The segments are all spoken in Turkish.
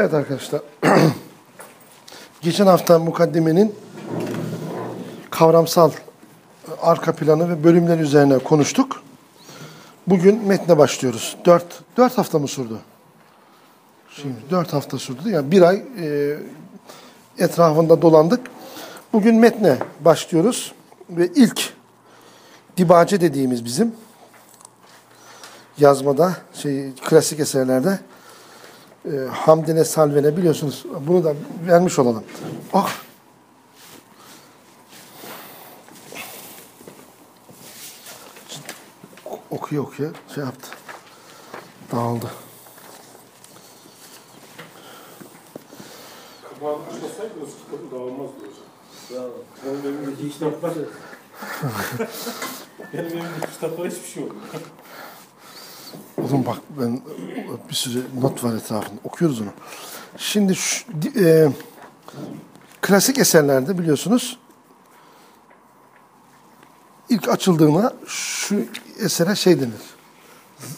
Evet arkadaşlar. Geçen hafta mukaddimenin kavramsal arka planı ve bölümler üzerine konuştuk. Bugün metne başlıyoruz. Dört, dört hafta mı sürdü? Şimdi dört hafta sürdü. Yani bir ay e, etrafında dolandık. Bugün metne başlıyoruz. Ve ilk dibace dediğimiz bizim yazmada, şey klasik eserlerde e, Hamdine Salvene biliyorsunuz. Bunu da vermiş olalım. Ah! Okuyor okuyor. Şey yaptı. Dağıldı. Kapağını açmasaydınız kitabı dağılmazdı hocam. Benim elimdeki kitaplar... Benim elimdeki kitaplar hiçbir şey yok. Oğlum bak ben bir sürü not var etrafında. Okuyoruz onu. Şimdi şu, e, klasik eserlerde biliyorsunuz ilk açıldığında şu esere şey denir.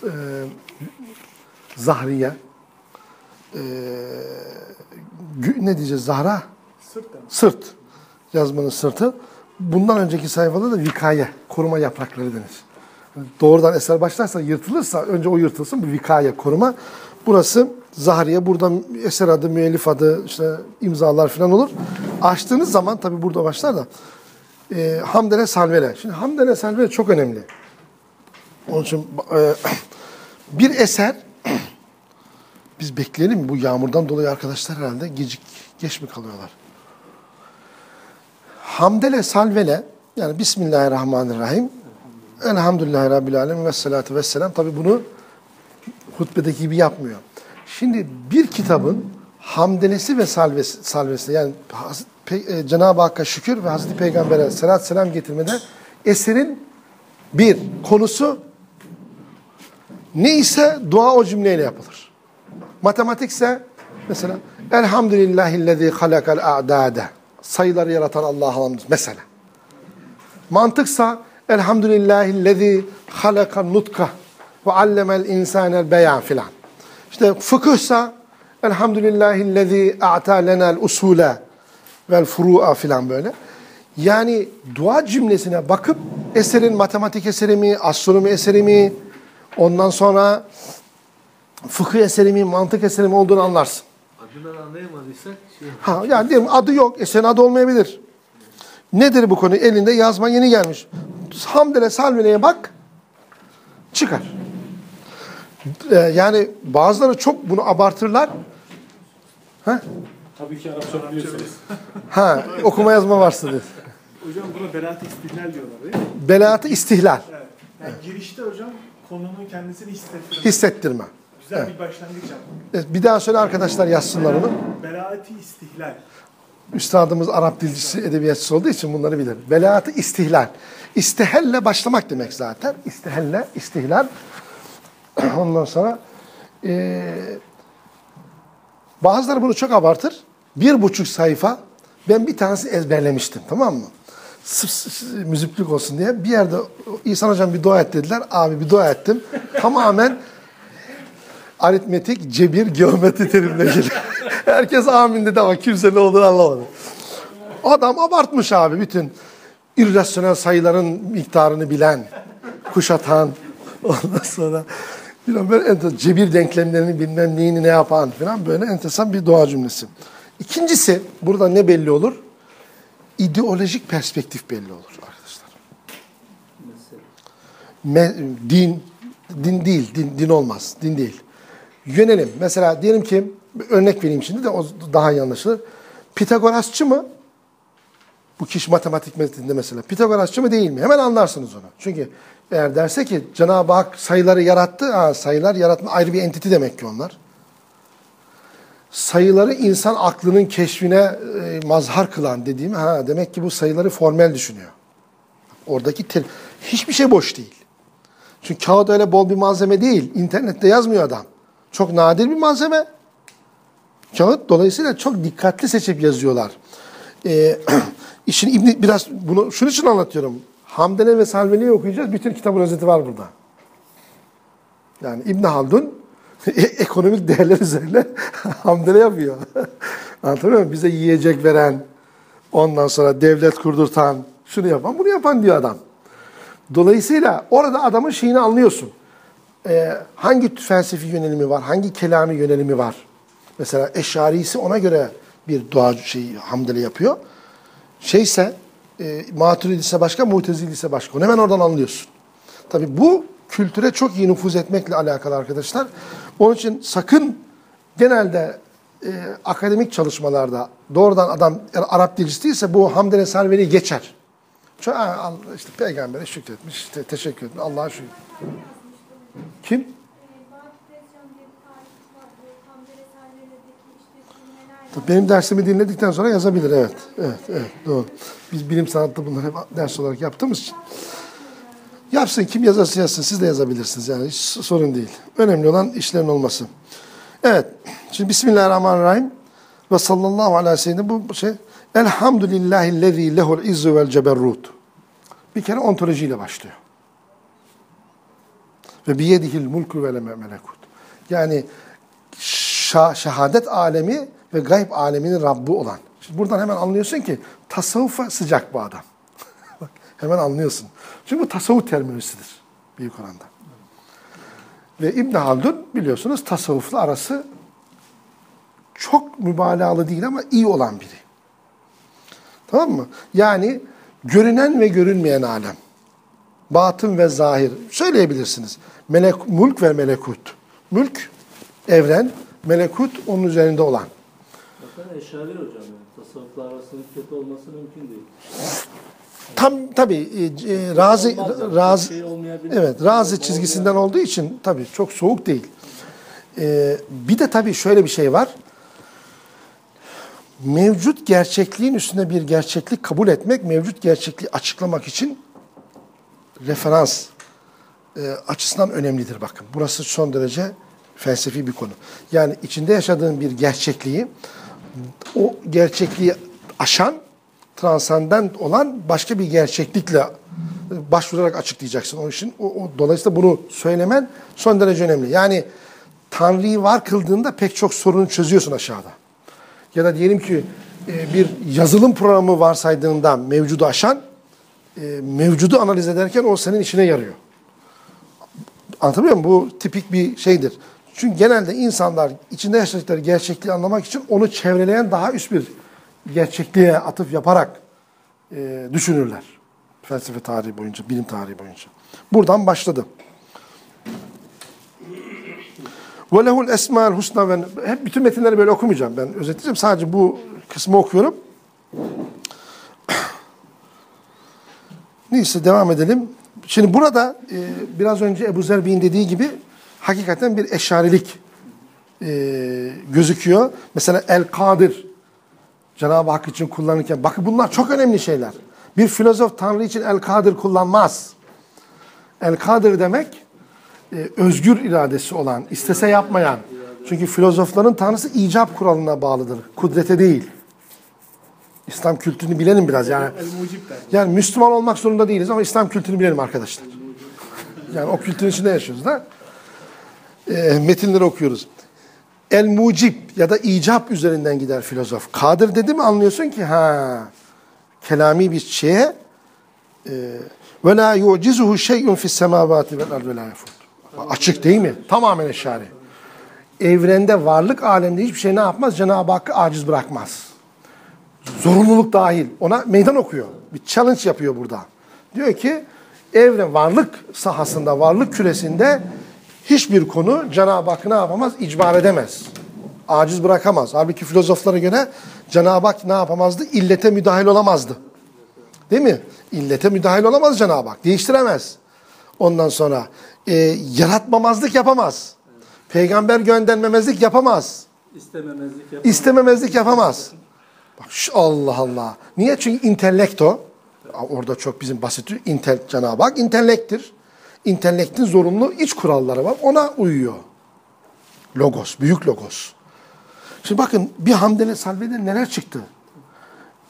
E, Zahriye. E, ne diyeceğiz Zahra? Sırttan. Sırt. Yazmanın sırtı. Bundan önceki sayfada da vikaye, koruma yaprakları denir. Doğrudan eser başlarsa, yırtılırsa önce o yırtılsın. Bu vikaye, koruma. Burası Zahriye. Burada eser adı, müellif adı, işte imzalar falan olur. Açtığınız zaman tabi burada başlar da e, Hamdele Salvele. Şimdi Hamdele Salvele çok önemli. Onun için e, bir eser biz bekleyelim? Bu yağmurdan dolayı arkadaşlar herhalde gecik, geç mi kalıyorlar? Hamdele salvele yani Bismillahirrahmanirrahim Elhamdülillahi Rabbil Alemin ve salatu ve. Tabi bunu hutbedeki gibi yapmıyor. Şimdi bir kitabın hamdelesi ve salvesi, salvesi yani e, Cenab-ı Hakk'a şükür ve Hazreti Peygamber'e salat selam getirmede eserin bir konusu ne ise dua o cümleyle yapılır. Matematikse mesela Elhamdülillahillezî halakal a'dâde sayıları yaratan Allah'a hamd mesela. Mantıksa Elhamdülillahillezî halakan nutka ve allemel insânel beyan filan. İşte fıkıhsa Elhamdülillahillezî a'tâ lenel usûle vel furu'a filan böyle. Yani dua cümlesine bakıp eserin matematik eseri mi, astronomi eseri mi, ondan sonra fıkıh eseri mi, mantık eseri mi olduğunu anlarsın. Adından anlayamadıysak şey Ha, yani diyelim adı yok, eserin adı olmayabilir. Nedir bu konu? Elinde yazma yeni gelmiş. Hamdele salveleye bak, çıkar. Ee, yani bazıları çok bunu abartırlar. Ha, Tabii ki Arapça biliyorsunuz. ha okuma yazma varsa diyor. Hocam buna beraat istihlal diyorlar değil mi? Belaatı istihlal, Evet. Yani girişte hocam konunun kendisini hissettirmek. hissettirme. Güzel bir başlangıç yapmak. Evet, Bir daha söyle arkadaşlar yazsınlar onu. Beraati istihlal. Üstadımız Arap dilcisi, edebiyatçısı olduğu için bunları bilir. Velaat-ı istihlal. İstihelle başlamak demek zaten. İstihelle, istihlal. Ondan sonra eee bazıları bunu çok abartır. Bir buçuk sayfa ben bir tanesi ezberlemiştim tamam mı? Sırf sırf müziklik olsun diye bir yerde İhsan Hocam bir dua et dediler. Abi bir dua ettim. Tamamen aritmetik, cebir, geometri terimle geliyor. Herkes amin dedi ama kimse ne olduğunu anlamadı. Adam abartmış abi bütün irrasyonel sayıların miktarını bilen, kuşatan, ondan sonra bilmem böyle ente- cebir denklemlerini bilmem neyini ne yapan falan böyle enteresan bir doğa cümlesi. İkincisi burada ne belli olur? İdeolojik perspektif belli olur arkadaşlar. Me- din, din değil, din, din olmaz, din değil. Yönelim. Mesela diyelim ki, örnek vereyim şimdi de o daha iyi anlaşılır. Pitagorasçı mı? Bu kişi matematik metninde mesela. Pitagorasçı mı değil mi? Hemen anlarsınız onu. Çünkü eğer derse ki Cenab-ı Hak sayıları yarattı, ha, sayılar yaratma ayrı bir entiti demek ki onlar. Sayıları insan aklının keşfine e, mazhar kılan dediğim, ha demek ki bu sayıları formel düşünüyor. Oradaki tel, hiçbir şey boş değil. Çünkü kağıt öyle bol bir malzeme değil. İnternette yazmıyor adam. Çok nadir bir malzeme. Kağıt dolayısıyla çok dikkatli seçip yazıyorlar. Ee, işin İbni biraz bunu şunun için anlatıyorum. Hamdele ve Salveli'yi okuyacağız. Bütün kitabın özeti var burada. Yani İbn Haldun Ekonomik değerler üzerine hamdele yapıyor. Anlatabiliyor muyum? Bize yiyecek veren, ondan sonra devlet kurdurtan, şunu yapan, bunu yapan diyor adam. Dolayısıyla orada adamın şeyini anlıyorsun. Ee, hangi felsefi yönelimi var, hangi kelami yönelimi var. Mesela Eşarisi ona göre bir dua şeyi hamdele yapıyor. Şeyse, e, Maturidise başka, Mutezilise başka. Onu hemen oradan anlıyorsun. Tabi bu kültüre çok iyi nüfuz etmekle alakalı arkadaşlar. Onun için sakın genelde e, akademik çalışmalarda doğrudan adam eğer Arap dilcisi değilse bu hamdele serveri geçer. Çünkü işte peygambere şükretmiş, işte teşekkür etmiş, Allah'a şükür. Kim? Benim dersimi dinledikten sonra yazabilir, evet. Evet, evet, doğru. Biz bilim sanatta bunları hep ders olarak yaptığımız için. Yapsın, kim yazarsa yazsın, siz de yazabilirsiniz yani, hiç sorun değil. Önemli olan işlerin olması. Evet, şimdi Bismillahirrahmanirrahim. Ve sallallahu aleyhi ve sellem bu şey. Elhamdülillahillezî lehul izzu vel ceberrut. Bir kere ontolojiyle başlıyor. Ve biyedihil mulku ve melekut. Yani şa- şehadet alemi ve gayb aleminin Rabbi olan. Şimdi buradan hemen anlıyorsun ki tasavvufa sıcak bu adam. Hemen anlıyorsun. Çünkü bu tasavvuf terminolojisidir büyük oranda. Ve İbn Haldun biliyorsunuz tasavvufla arası çok mübalağalı değil ama iyi olan biri. Tamam mı? Yani görünen ve görünmeyen alem. Batın ve zahir. Söyleyebilirsiniz. Melek, mulk ve melekut. Mülk, evren, melekut onun üzerinde olan. Zaten eşari hocam yani. Tasavvufla arasının kötü olması mümkün değil. Tam tabii e, e, razı yani. razı şey evet razı çizgisinden olduğu için tabii çok soğuk değil. E, bir de tabii şöyle bir şey var. Mevcut gerçekliğin üstüne bir gerçeklik kabul etmek, mevcut gerçekliği açıklamak için referans e, açısından önemlidir bakın. Burası son derece felsefi bir konu. Yani içinde yaşadığın bir gerçekliği, o gerçekliği aşan, transandent olan başka bir gerçeklikle başvurarak açıklayacaksın. O işin o, o- dolayısıyla bunu söylemen son derece önemli. Yani Tanrı'yı var kıldığında pek çok sorunu çözüyorsun aşağıda. Ya da diyelim ki e, bir yazılım programı varsaydığında mevcudu aşan, e, mevcudu analiz ederken o senin işine yarıyor. Anlatabiliyor muyum? Bu tipik bir şeydir. Çünkü genelde insanlar içinde yaşadıkları gerçekliği anlamak için onu çevreleyen daha üst bir gerçekliğe atıf yaparak e, düşünürler. Felsefe tarihi boyunca, bilim tarihi boyunca. Buradan başladı. Ve lehul esmael husna ve hep bütün metinleri böyle okumayacağım. Ben özetleyeceğim. Sadece bu kısmı okuyorum. Neyse devam edelim. Şimdi burada e, biraz önce Ebu Zer Bey'in dediği gibi hakikaten bir eşarilik e, gözüküyor. Mesela El-Kadir Cenab-ı Hak için kullanırken bakın bunlar çok önemli şeyler. Bir filozof Tanrı için El-Kadir kullanmaz. El-Kadir demek e, özgür iradesi olan, istese yapmayan. Çünkü filozofların tanrısı icap kuralına bağlıdır. Kudrete değil. İslam kültürünü bilelim biraz yani. Yani Müslüman olmak zorunda değiliz ama İslam kültürünü bilelim arkadaşlar. Yani o kültürün içinde yaşıyoruz da. E, metinleri okuyoruz. El mucib ya da icap üzerinden gider filozof. Kadir dedi mi anlıyorsun ki ha kelami bir şeye e, ve la yu'cizuhu şey'un fis semavati vel ardı ve la. Açık değil mi? Tamamen eşari. Evrende varlık alemde hiçbir şey ne yapmaz? Cenab-ı Hakk'ı aciz bırakmaz. Zorunluluk dahil. Ona meydan okuyor. Bir challenge yapıyor burada. Diyor ki evren varlık sahasında, varlık küresinde hiçbir konu Cenab-ı Hakk'ı ne yapamaz? İcbar edemez. Aciz bırakamaz. Halbuki filozoflara göre Cenab-ı Hak ne yapamazdı? İllete müdahil olamazdı. Değil mi? İllete müdahil olamaz Cenab-ı Hak. Değiştiremez. Ondan sonra e, yaratmamazlık yapamaz. Peygamber göndermemezlik yapamaz. İstememezlik yapamaz. İstememezlik yapamaz. Allah Allah. Niye? Çünkü intelekto. Orada çok bizim basit intel Cenab-ı Hak intellektir. İntellektin zorunlu iç kuralları var. Ona uyuyor. Logos, büyük logos. Şimdi bakın bir Hamdele Salve'de neler çıktı.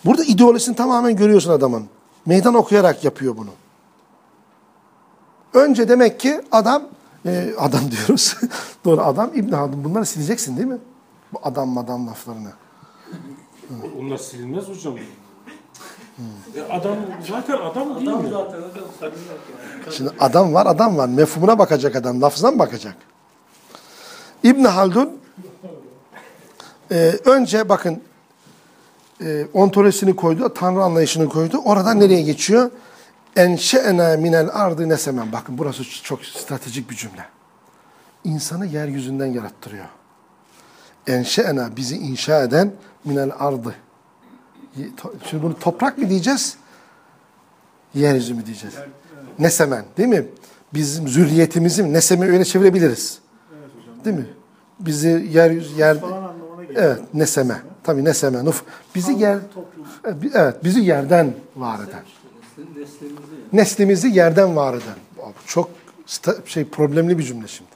Burada ideolojisini tamamen görüyorsun adamın. Meydan okuyarak yapıyor bunu. Önce demek ki adam Ee, adam diyoruz. Doğru adam İbn Haldun. Bunları sileceksin değil mi? Bu adam madam laflarını. Onlar silinmez hocam. E adam zaten adam değil Adam mi? zaten yok yani. Şimdi adam var adam var. Mefhumuna bakacak adam. Lafzına mı bakacak? İbn Haldun e, önce bakın e, ontolojisini koydu. Tanrı anlayışını koydu. Oradan nereye geçiyor? Enşe'ena minel ardı nesemen. Bakın burası çok stratejik bir cümle. İnsanı yeryüzünden yarattırıyor. Enşe'ena bizi inşa eden minel ardı. Şimdi bunu toprak mı diyeceğiz? Yeryüzü mü diyeceğiz? Nesemen değil mi? Bizim zürriyetimizi neseme öyle çevirebiliriz. Evet hocam. Değil mi? Bizi yeryüzü yer Falan anlamına geliyor. evet neseme. Tabii neseme. Nuf. Bizi yer evet bizi yerden var eden. Neslimizi yerden var eden. Çok şey problemli bir cümle şimdi.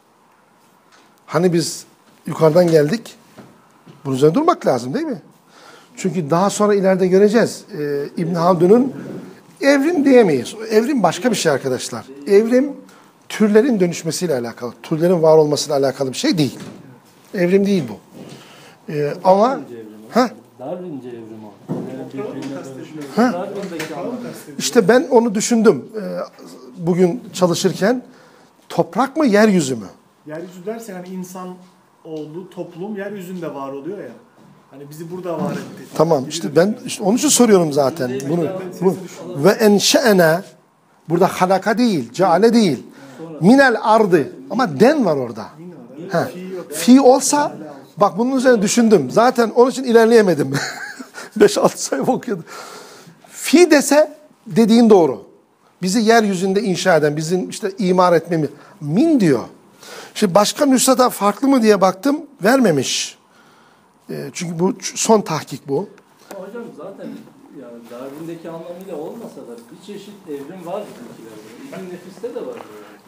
Hani biz yukarıdan geldik. Bunun üzerine durmak lazım değil mi? Çünkü daha sonra ileride göreceğiz. Ee, İbn Haldun'un evrim diyemeyiz. Evrim başka bir şey arkadaşlar. Evrim türlerin dönüşmesiyle alakalı, türlerin var olmasıyla alakalı bir şey değil. Evrim değil bu. Ee, ama ha Darwinci evrim o. Yani anlam. işte ben onu düşündüm ee, bugün çalışırken. Toprak mı yeryüzü mü? Yeryüzü derse hani insan oğlu toplum yeryüzünde var oluyor ya. Hani bizi burada var etti. Tamam işte ben işte onun için soruyorum zaten bunu. bu- ve enşe'ene burada halaka değil, ceale değil. Minel ardı ama den var orada. Ha. Fi olsa bak bunun üzerine düşündüm. Zaten onun için ilerleyemedim. 5-6 sayfa okuyordum. Fi dese dediğin doğru. Bizi yeryüzünde inşa eden, bizim işte imar etmemi. Min diyor. Şimdi başka nüshada farklı mı diye baktım. Vermemiş. E, çünkü bu son tahkik bu. Hocam zaten yani Darwin'deki anlamıyla olmasa da bir çeşit evrim var bizimkilerde. İbn Nefis'te de var.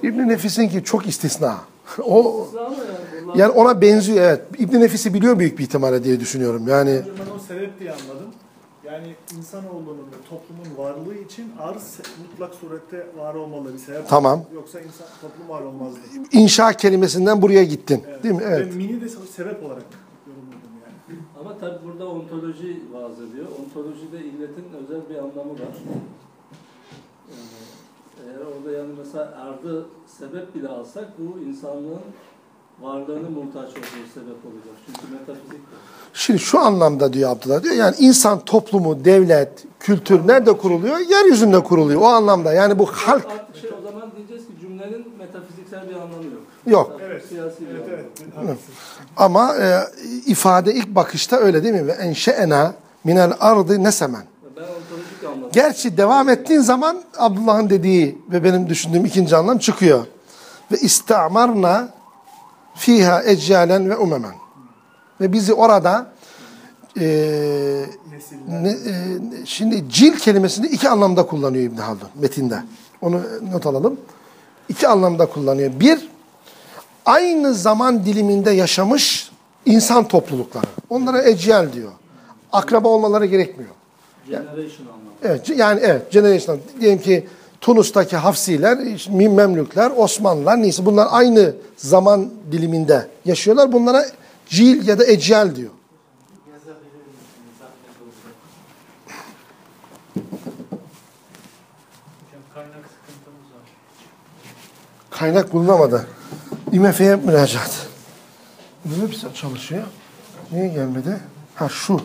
Yani. İbn Nefis'in ki çok istisna. O Ama yani bunlar yani ona benziyor evet. İbn Nefis'i biliyor büyük bir ihtimalle diye düşünüyorum. Yani Hocam ben o sebep diye anladım. Yani insanoğlunun ve toplumun varlığı için arz mutlak surette var olmalı bir sebep. Tamam. Yoksa insan toplum var olmazdı. inşa kelimesinden buraya gittin. Değil mi? Evet. Ve mini de sebep olarak yorumladım yani. Ama tabi burada ontoloji vaaz ediyor. Ontolojide illetin özel bir anlamı var. Yani eğer orada yani mesela ardı sebep bile alsak bu insanlığın varlığını muhtaç olduğu sebep olacak. Çünkü metafizik de. Şimdi şu anlamda diyor Abdullah diyor. Yani insan toplumu, devlet, kültür nerede kuruluyor? Yeryüzünde kuruluyor. O anlamda. Yani bu halk Artık şey o zaman diyeceğiz ki cümlenin metafiziksel bir anlamı yok. yok. Evet. Siyasi bir Evet anlamı. evet. Ama e, ifade ilk bakışta öyle değil mi? Ve enşe'ena minel ardı nesemen. Ben ontolojik anlamda. Gerçi devam ettiğin zaman Abdullah'ın dediği ve benim düşündüğüm ikinci anlam çıkıyor. Ve istamarna fiha eccalen ve umemen. Ve bizi orada e, ne, e, şimdi cil kelimesini iki anlamda kullanıyor İbn Haldun metinde. Onu not alalım. İki anlamda kullanıyor. Bir, aynı zaman diliminde yaşamış insan toplulukları. Onlara ecel diyor. Akraba olmaları gerekmiyor. Generation anlamı. Evet, c- yani evet, generation. Diyelim ki Tunus'taki Hafsiler, Memlükler, Osmanlılar neyse bunlar aynı zaman diliminde yaşıyorlar. Bunlara cil ya da ecel diyor. Kaynak bulunamadı. IMF'ye müracaat. Bu hepsi çalışıyor. Niye gelmedi? Ha şu.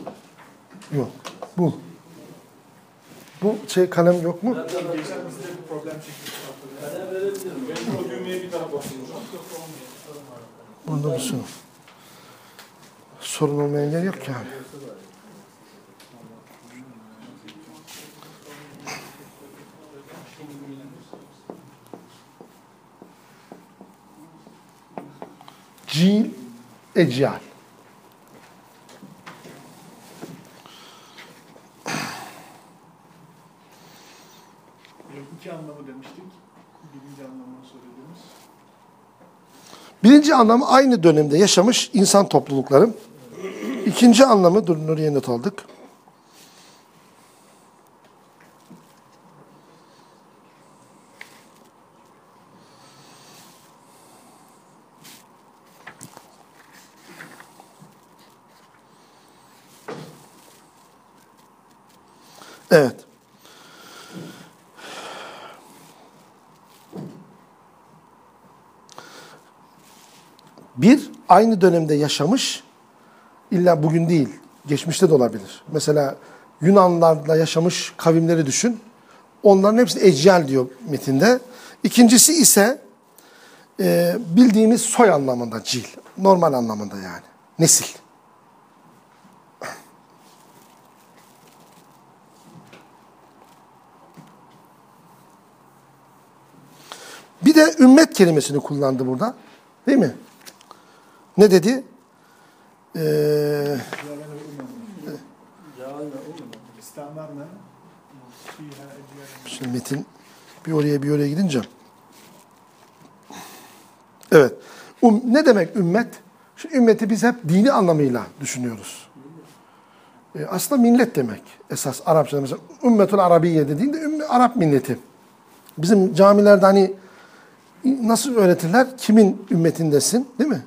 Yok. Bu. Bu şey kalem yok mu? Geçen bizde düğmeye bir. Bunda mısın? Sorun olmayan yer yok ki abi. Cil, ecal. iki anlamı demiştik. Birinci anlamını soruyordunuz. Birinci anlamı aynı dönemde yaşamış insan toplulukları. İkinci anlamı, dur Nuriye not aldık. Evet. Bir, aynı dönemde yaşamış, illa bugün değil, geçmişte de olabilir. Mesela Yunanlarla yaşamış kavimleri düşün. Onların hepsi ecel diyor metinde. İkincisi ise e, bildiğimiz soy anlamında cil. Normal anlamında yani. Nesil. Bir de ümmet kelimesini kullandı burada. Değil mi? Ne dedi? Ee, şimdi Metin bir oraya bir oraya gidince. Evet. Um, ne demek ümmet? Şu ümmeti biz hep dini anlamıyla düşünüyoruz. Ee, aslında millet demek. Esas Arapçada mesela ümmetul arabiye dediğinde ümme, Arap milleti. Bizim camilerde hani nasıl öğretirler? Kimin ümmetindesin değil mi?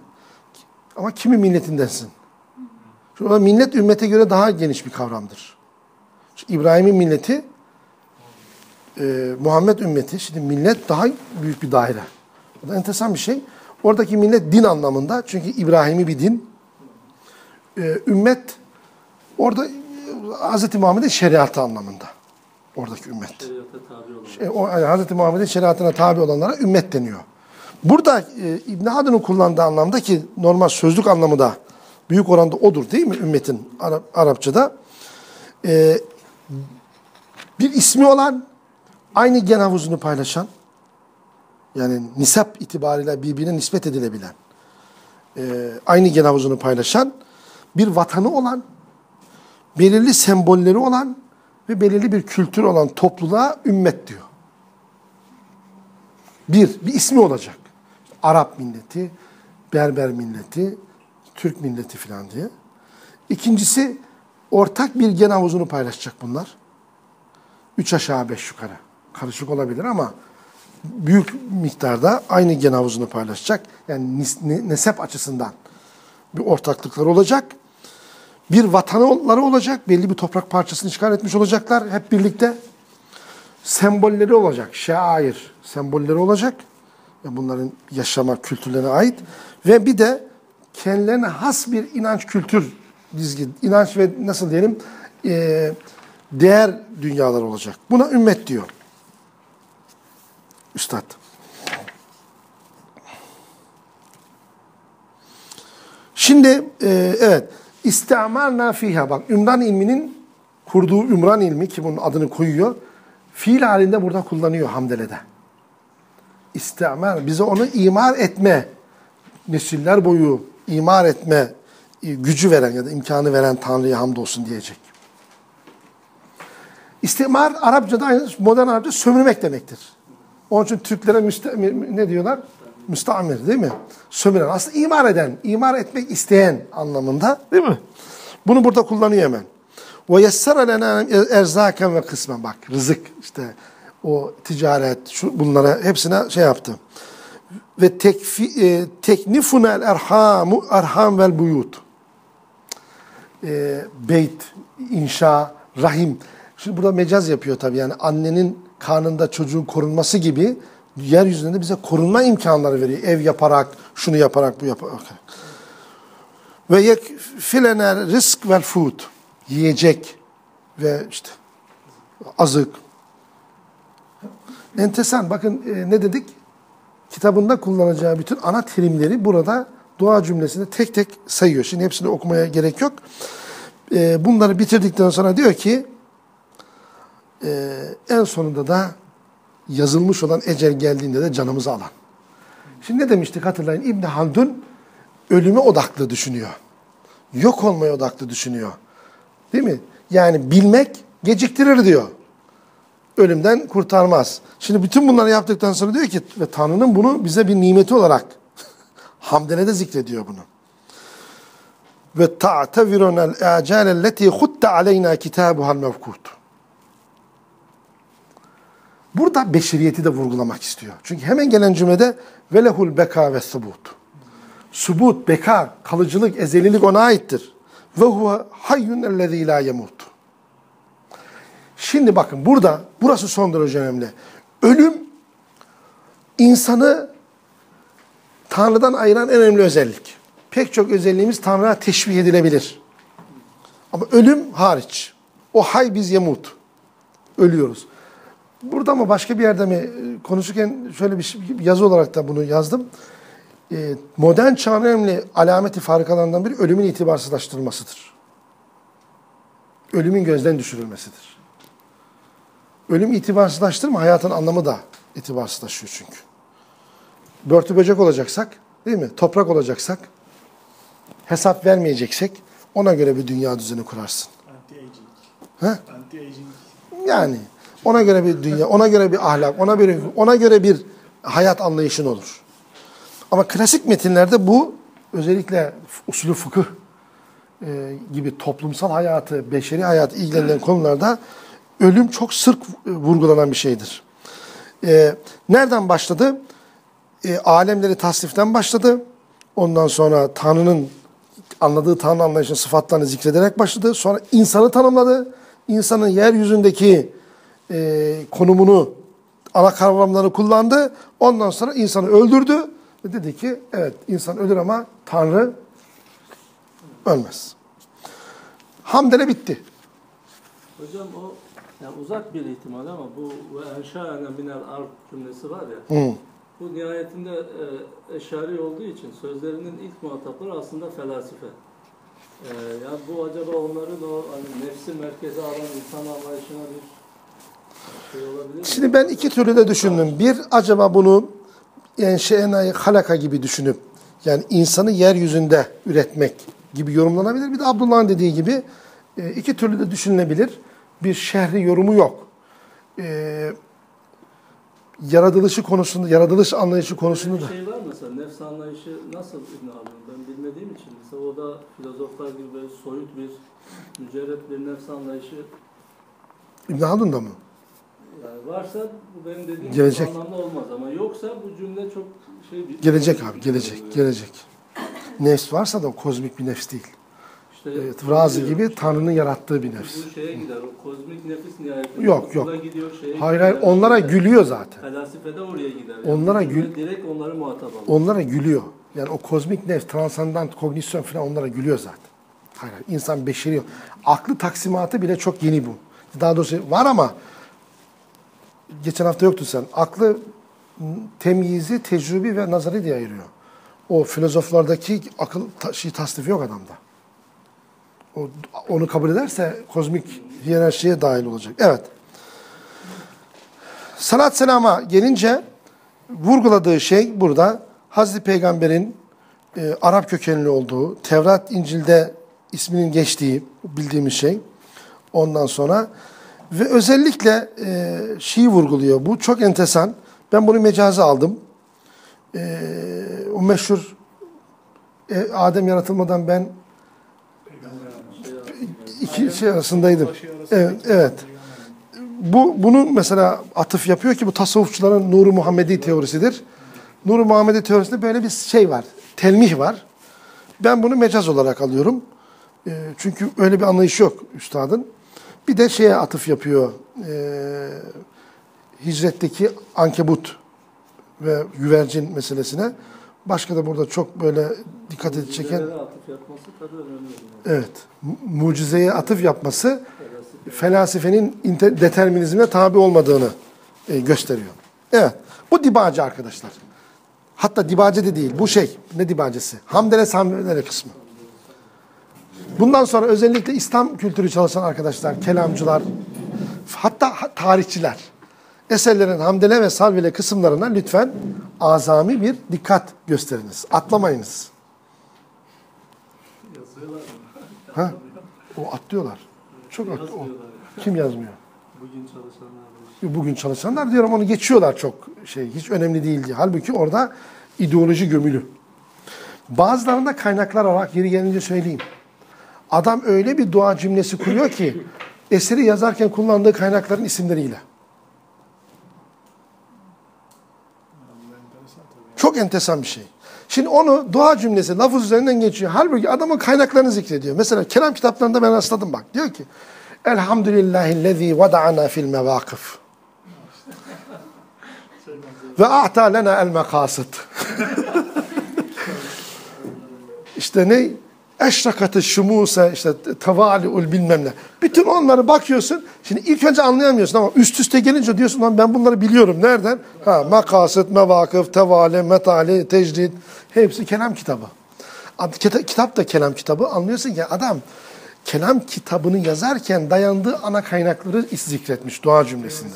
Ama kimin milletindensin? Şu millet ümmete göre daha geniş bir kavramdır. Şu İbrahim'in milleti e, Muhammed ümmeti, şimdi millet daha büyük bir daire. O da enteresan bir şey. Oradaki millet din anlamında, çünkü İbrahim'i bir din. E, ümmet, orada e, Hz. Muhammed'in şeriatı anlamında. Oradaki ümmet. Şeriata tabi olan. E, o, yani Hz. Muhammed'in şeriatına tabi olanlara ümmet deniyor. Burada e, İbn Haldun'un kullandığı anlamda ki normal sözlük anlamı da büyük oranda odur değil mi ümmetin Arap, Arapçada? E, bir ismi olan, aynı gen havuzunu paylaşan, yani nisap itibariyle birbirine nispet edilebilen, e, aynı gen havuzunu paylaşan, bir vatanı olan, belirli sembolleri olan ve belirli bir kültür olan topluluğa ümmet diyor. Bir, bir ismi olacak. Arap milleti, Berber milleti, Türk milleti falan diye. İkincisi, ortak bir gen havuzunu paylaşacak bunlar. Üç aşağı beş yukarı. Karışık olabilir ama büyük miktarda aynı gen havuzunu paylaşacak. Yani nesep açısından bir ortaklıkları olacak. Bir vatanları olacak. Belli bir toprak parçasını işgal etmiş olacaklar hep birlikte. Sembolleri olacak. Şair sembolleri olacak. Bunların yaşama kültürlerine ait. Ve bir de kendilerine has bir inanç kültür dizgi, inanç ve nasıl diyelim e, değer dünyalar olacak. Buna ümmet diyor. Üstad. Şimdi e, evet istimarna fiha bak Ümran ilminin kurduğu Ümran ilmi ki bunun adını koyuyor. Fiil halinde burada kullanıyor Hamdele'de. İstimar bize onu imar etme nesiller boyu imar etme e, gücü veren ya da imkanı veren Tanrı'ya hamdolsun diyecek. İstimar Arapçada aynı modern Arapça sömürmek demektir. Onun için Türklere müste, ne diyorlar? Müstamir değil mi? Sömüren. Aslında imar eden, imar etmek isteyen anlamında değil mi? Bunu burada kullanıyor hemen. Ve yessara lena erzaken ve kısmen bak rızık işte o ticaret şu bunlara hepsine şey yaptı. Ve tekfi, e, teknifunel erhamu erham vel buyut. E, beyt, inşa, rahim. Şimdi burada mecaz yapıyor tabii yani annenin karnında çocuğun korunması gibi yeryüzünde de bize korunma imkanları veriyor. Ev yaparak, şunu yaparak, bu yaparak. Ve yekfilene risk vel food. Yiyecek ve işte azık. Entesan. Bakın e, ne dedik? Kitabında kullanacağı bütün ana terimleri burada dua cümlesinde tek tek sayıyor. Şimdi hepsini okumaya gerek yok. E, bunları bitirdikten sonra diyor ki e, en sonunda da yazılmış olan ecel geldiğinde de canımızı alan. Şimdi ne demiştik hatırlayın İbn Haldun ölüme odaklı düşünüyor. Yok olmaya odaklı düşünüyor. Değil mi? Yani bilmek geciktirir diyor. Ölümden kurtarmaz. Şimdi bütün bunları yaptıktan sonra diyor ki ve Tanrı'nın bunu bize bir nimeti olarak Hamdele'de zikrediyor bunu. Ve ta'tevirunel a'calelleti hutta aleyna kitabuhal mevkut. Burada beşeriyeti de vurgulamak istiyor. Çünkü hemen gelen cümlede velehul beka ve subut. Subut, beka, kalıcılık, ezelilik ona aittir. Ve huve hayyun ellezî lâ yemut. Şimdi bakın burada, burası son derece önemli. Ölüm insanı Tanrı'dan ayıran en önemli özellik. Pek çok özelliğimiz Tanrı'ya teşbih edilebilir. Ama ölüm hariç. O hay biz yemut. Ölüyoruz. Burada mı başka bir yerde mi konuşurken şöyle bir şey- yazı olarak da bunu yazdım. E, modern çağın önemli alameti farikalarından biri ölümün itibarsızlaştırılmasıdır. Ölümün gözden düşürülmesidir. Ölüm itibarsızlaştırma hayatın anlamı da itibarsızlaşıyor çünkü. Börtü böcek olacaksak, değil mi? Toprak olacaksak, hesap vermeyeceksek ona göre bir dünya düzeni kurarsın. Anti-aging. Anti-aging. Yani ona göre bir dünya, ona göre bir ahlak, ona göre ona göre bir hayat anlayışın olur. Ama klasik metinlerde bu özellikle usulü fıkıh e, gibi toplumsal hayatı, beşeri hayatı ilgilenen konularda ölüm çok sık e, vurgulanan bir şeydir. E, nereden başladı? E, alemleri tasniften başladı. Ondan sonra Tanrı'nın anladığı Tanrı anlayışının sıfatlarını zikrederek başladı. Sonra insanı tanımladı. İnsanın yeryüzündeki e, konumunu, ana kavramlarını kullandı. Ondan sonra insanı öldürdü. Ve dedi ki evet insan ölür ama Tanrı ölmez. Hamdele bitti. Hocam o yani uzak bir ihtimal ama bu ve enşa'ene minel ard cümlesi var ya. Hı. Bu nihayetinde e, eşari olduğu için sözlerinin ilk muhatapları aslında felasife. E, yani bu acaba onların o hani nefsi merkeze alan insan anlayışına bir şey olabilir mi? Şimdi ben iki türlü de düşündüm. Bir, acaba bunu yani şeyenayı halaka gibi düşünüp yani insanı yeryüzünde üretmek gibi yorumlanabilir. Bir de Abdullah'ın dediği gibi e, iki türlü de düşünülebilir. Bir şehri yorumu yok. E, yaratılışı konusunda, yaratılış anlayışı konusunda da. Bir şey var mesela nefs anlayışı nasıl İbn Haldun? Ben bilmediğim için mesela o da filozoflar gibi böyle soyut bir mücerret bir nefs anlayışı İbn Haldun'da mı? yani varsa bu benim dediğim Gelecek. anlamda olmaz ama yoksa bu cümle çok şey bir Gelecek abi, gelecek, gelecek. Nefs varsa da o kozmik bir nefs değil. İşte Evet, Razi gibi Tanrı'nın yarattığı bir nefs. bu şeye gider o kozmik nefis nihayetinde Yok, yok. gidiyor şeye Hayır hayır gider. onlara gülüyor zaten. Felsefede oraya gider. Onlara Bu cümle gül- direkt onları muhatap alır. Onlara gülüyor. Yani o kozmik nefs, transandant kognisyon falan onlara gülüyor zaten. Hayır, hayır. insan beşeri. Aklı taksimatı bile çok yeni bu. Daha doğrusu var ama geçen hafta yoktu sen. Aklı temyizi, tecrübi ve nazari diye ayırıyor. O filozoflardaki akıl ta, şey, tasnifi yok adamda. Onu kabul ederse kozmik hiyerarşiye dahil olacak. Evet. Salat selama gelince vurguladığı şey burada Hazreti Peygamber'in e, Arap kökenli olduğu, Tevrat, İncil'de isminin geçtiği bildiğimiz şey. Ondan sonra ve özellikle e, şeyi vurguluyor. Bu çok entesan. Ben bunu mecazi aldım. E, o meşhur e, Adem yaratılmadan ben iki şey arasındaydım. Evet, evet. Bu bunu mesela atıf yapıyor ki bu tasavvufçuların Nuru Muhammedi teorisidir. Nuru Muhammedi teorisinde böyle bir şey var. Telmih var. Ben bunu mecaz olarak alıyorum. E, çünkü öyle bir anlayış yok üstadın. Bir de şeye atıf yapıyor. E, hicretteki ankebut ve güvercin meselesine. Başka da burada çok böyle dikkat edip çeken atıf yapması kadar önemli. evet mu- mucizeye atıf yapması Felsefe. felsefenin determinizmine tabi olmadığını e, gösteriyor. Evet. Bu dibacı arkadaşlar. Hatta dibacı de değil. Bu şey. Ne dibacesi? Hamdele samdele kısmı. Bundan sonra özellikle İslam kültürü çalışan arkadaşlar, kelamcılar, hatta ha- tarihçiler eserlerin hamdele ve salvele kısımlarına lütfen azami bir dikkat gösteriniz. Atlamayınız. Ha? O atlıyorlar. Çok at- o. Kim yazmıyor? Bugün çalışanlar bugün çalışanlar diyorum onu geçiyorlar çok şey hiç önemli değil diye. Halbuki orada ideoloji gömülü. Bazılarında kaynaklar olarak yeri gelince söyleyeyim. Adam öyle bir dua cümlesi kuruyor ki eseri yazarken kullandığı kaynakların isimleriyle. Enteresan tabii. Çok enteresan bir şey. Şimdi onu dua cümlesi lafız üzerinden geçiyor. Halbuki adamın kaynaklarını zikrediyor. Mesela kelam kitaplarında ben rastladım bak. Diyor ki Elhamdülillahillezî vada'ana fil mevâkıf. Ve a'ta lena el mekasıt. işte ne? Eşrakatı şumuse, işte tevali'ul bilmem ne. Bütün onları bakıyorsun. Şimdi ilk önce anlayamıyorsun ama üst üste gelince diyorsun lan ben bunları biliyorum. Nereden? Ha, makasıt, mevakıf, tevali, metali, tecrid. Hepsi kelam kitabı. Kitap da kelam kitabı. Anlıyorsun ki adam kelam kitabını yazarken dayandığı ana kaynakları zikretmiş dua cümlesinde.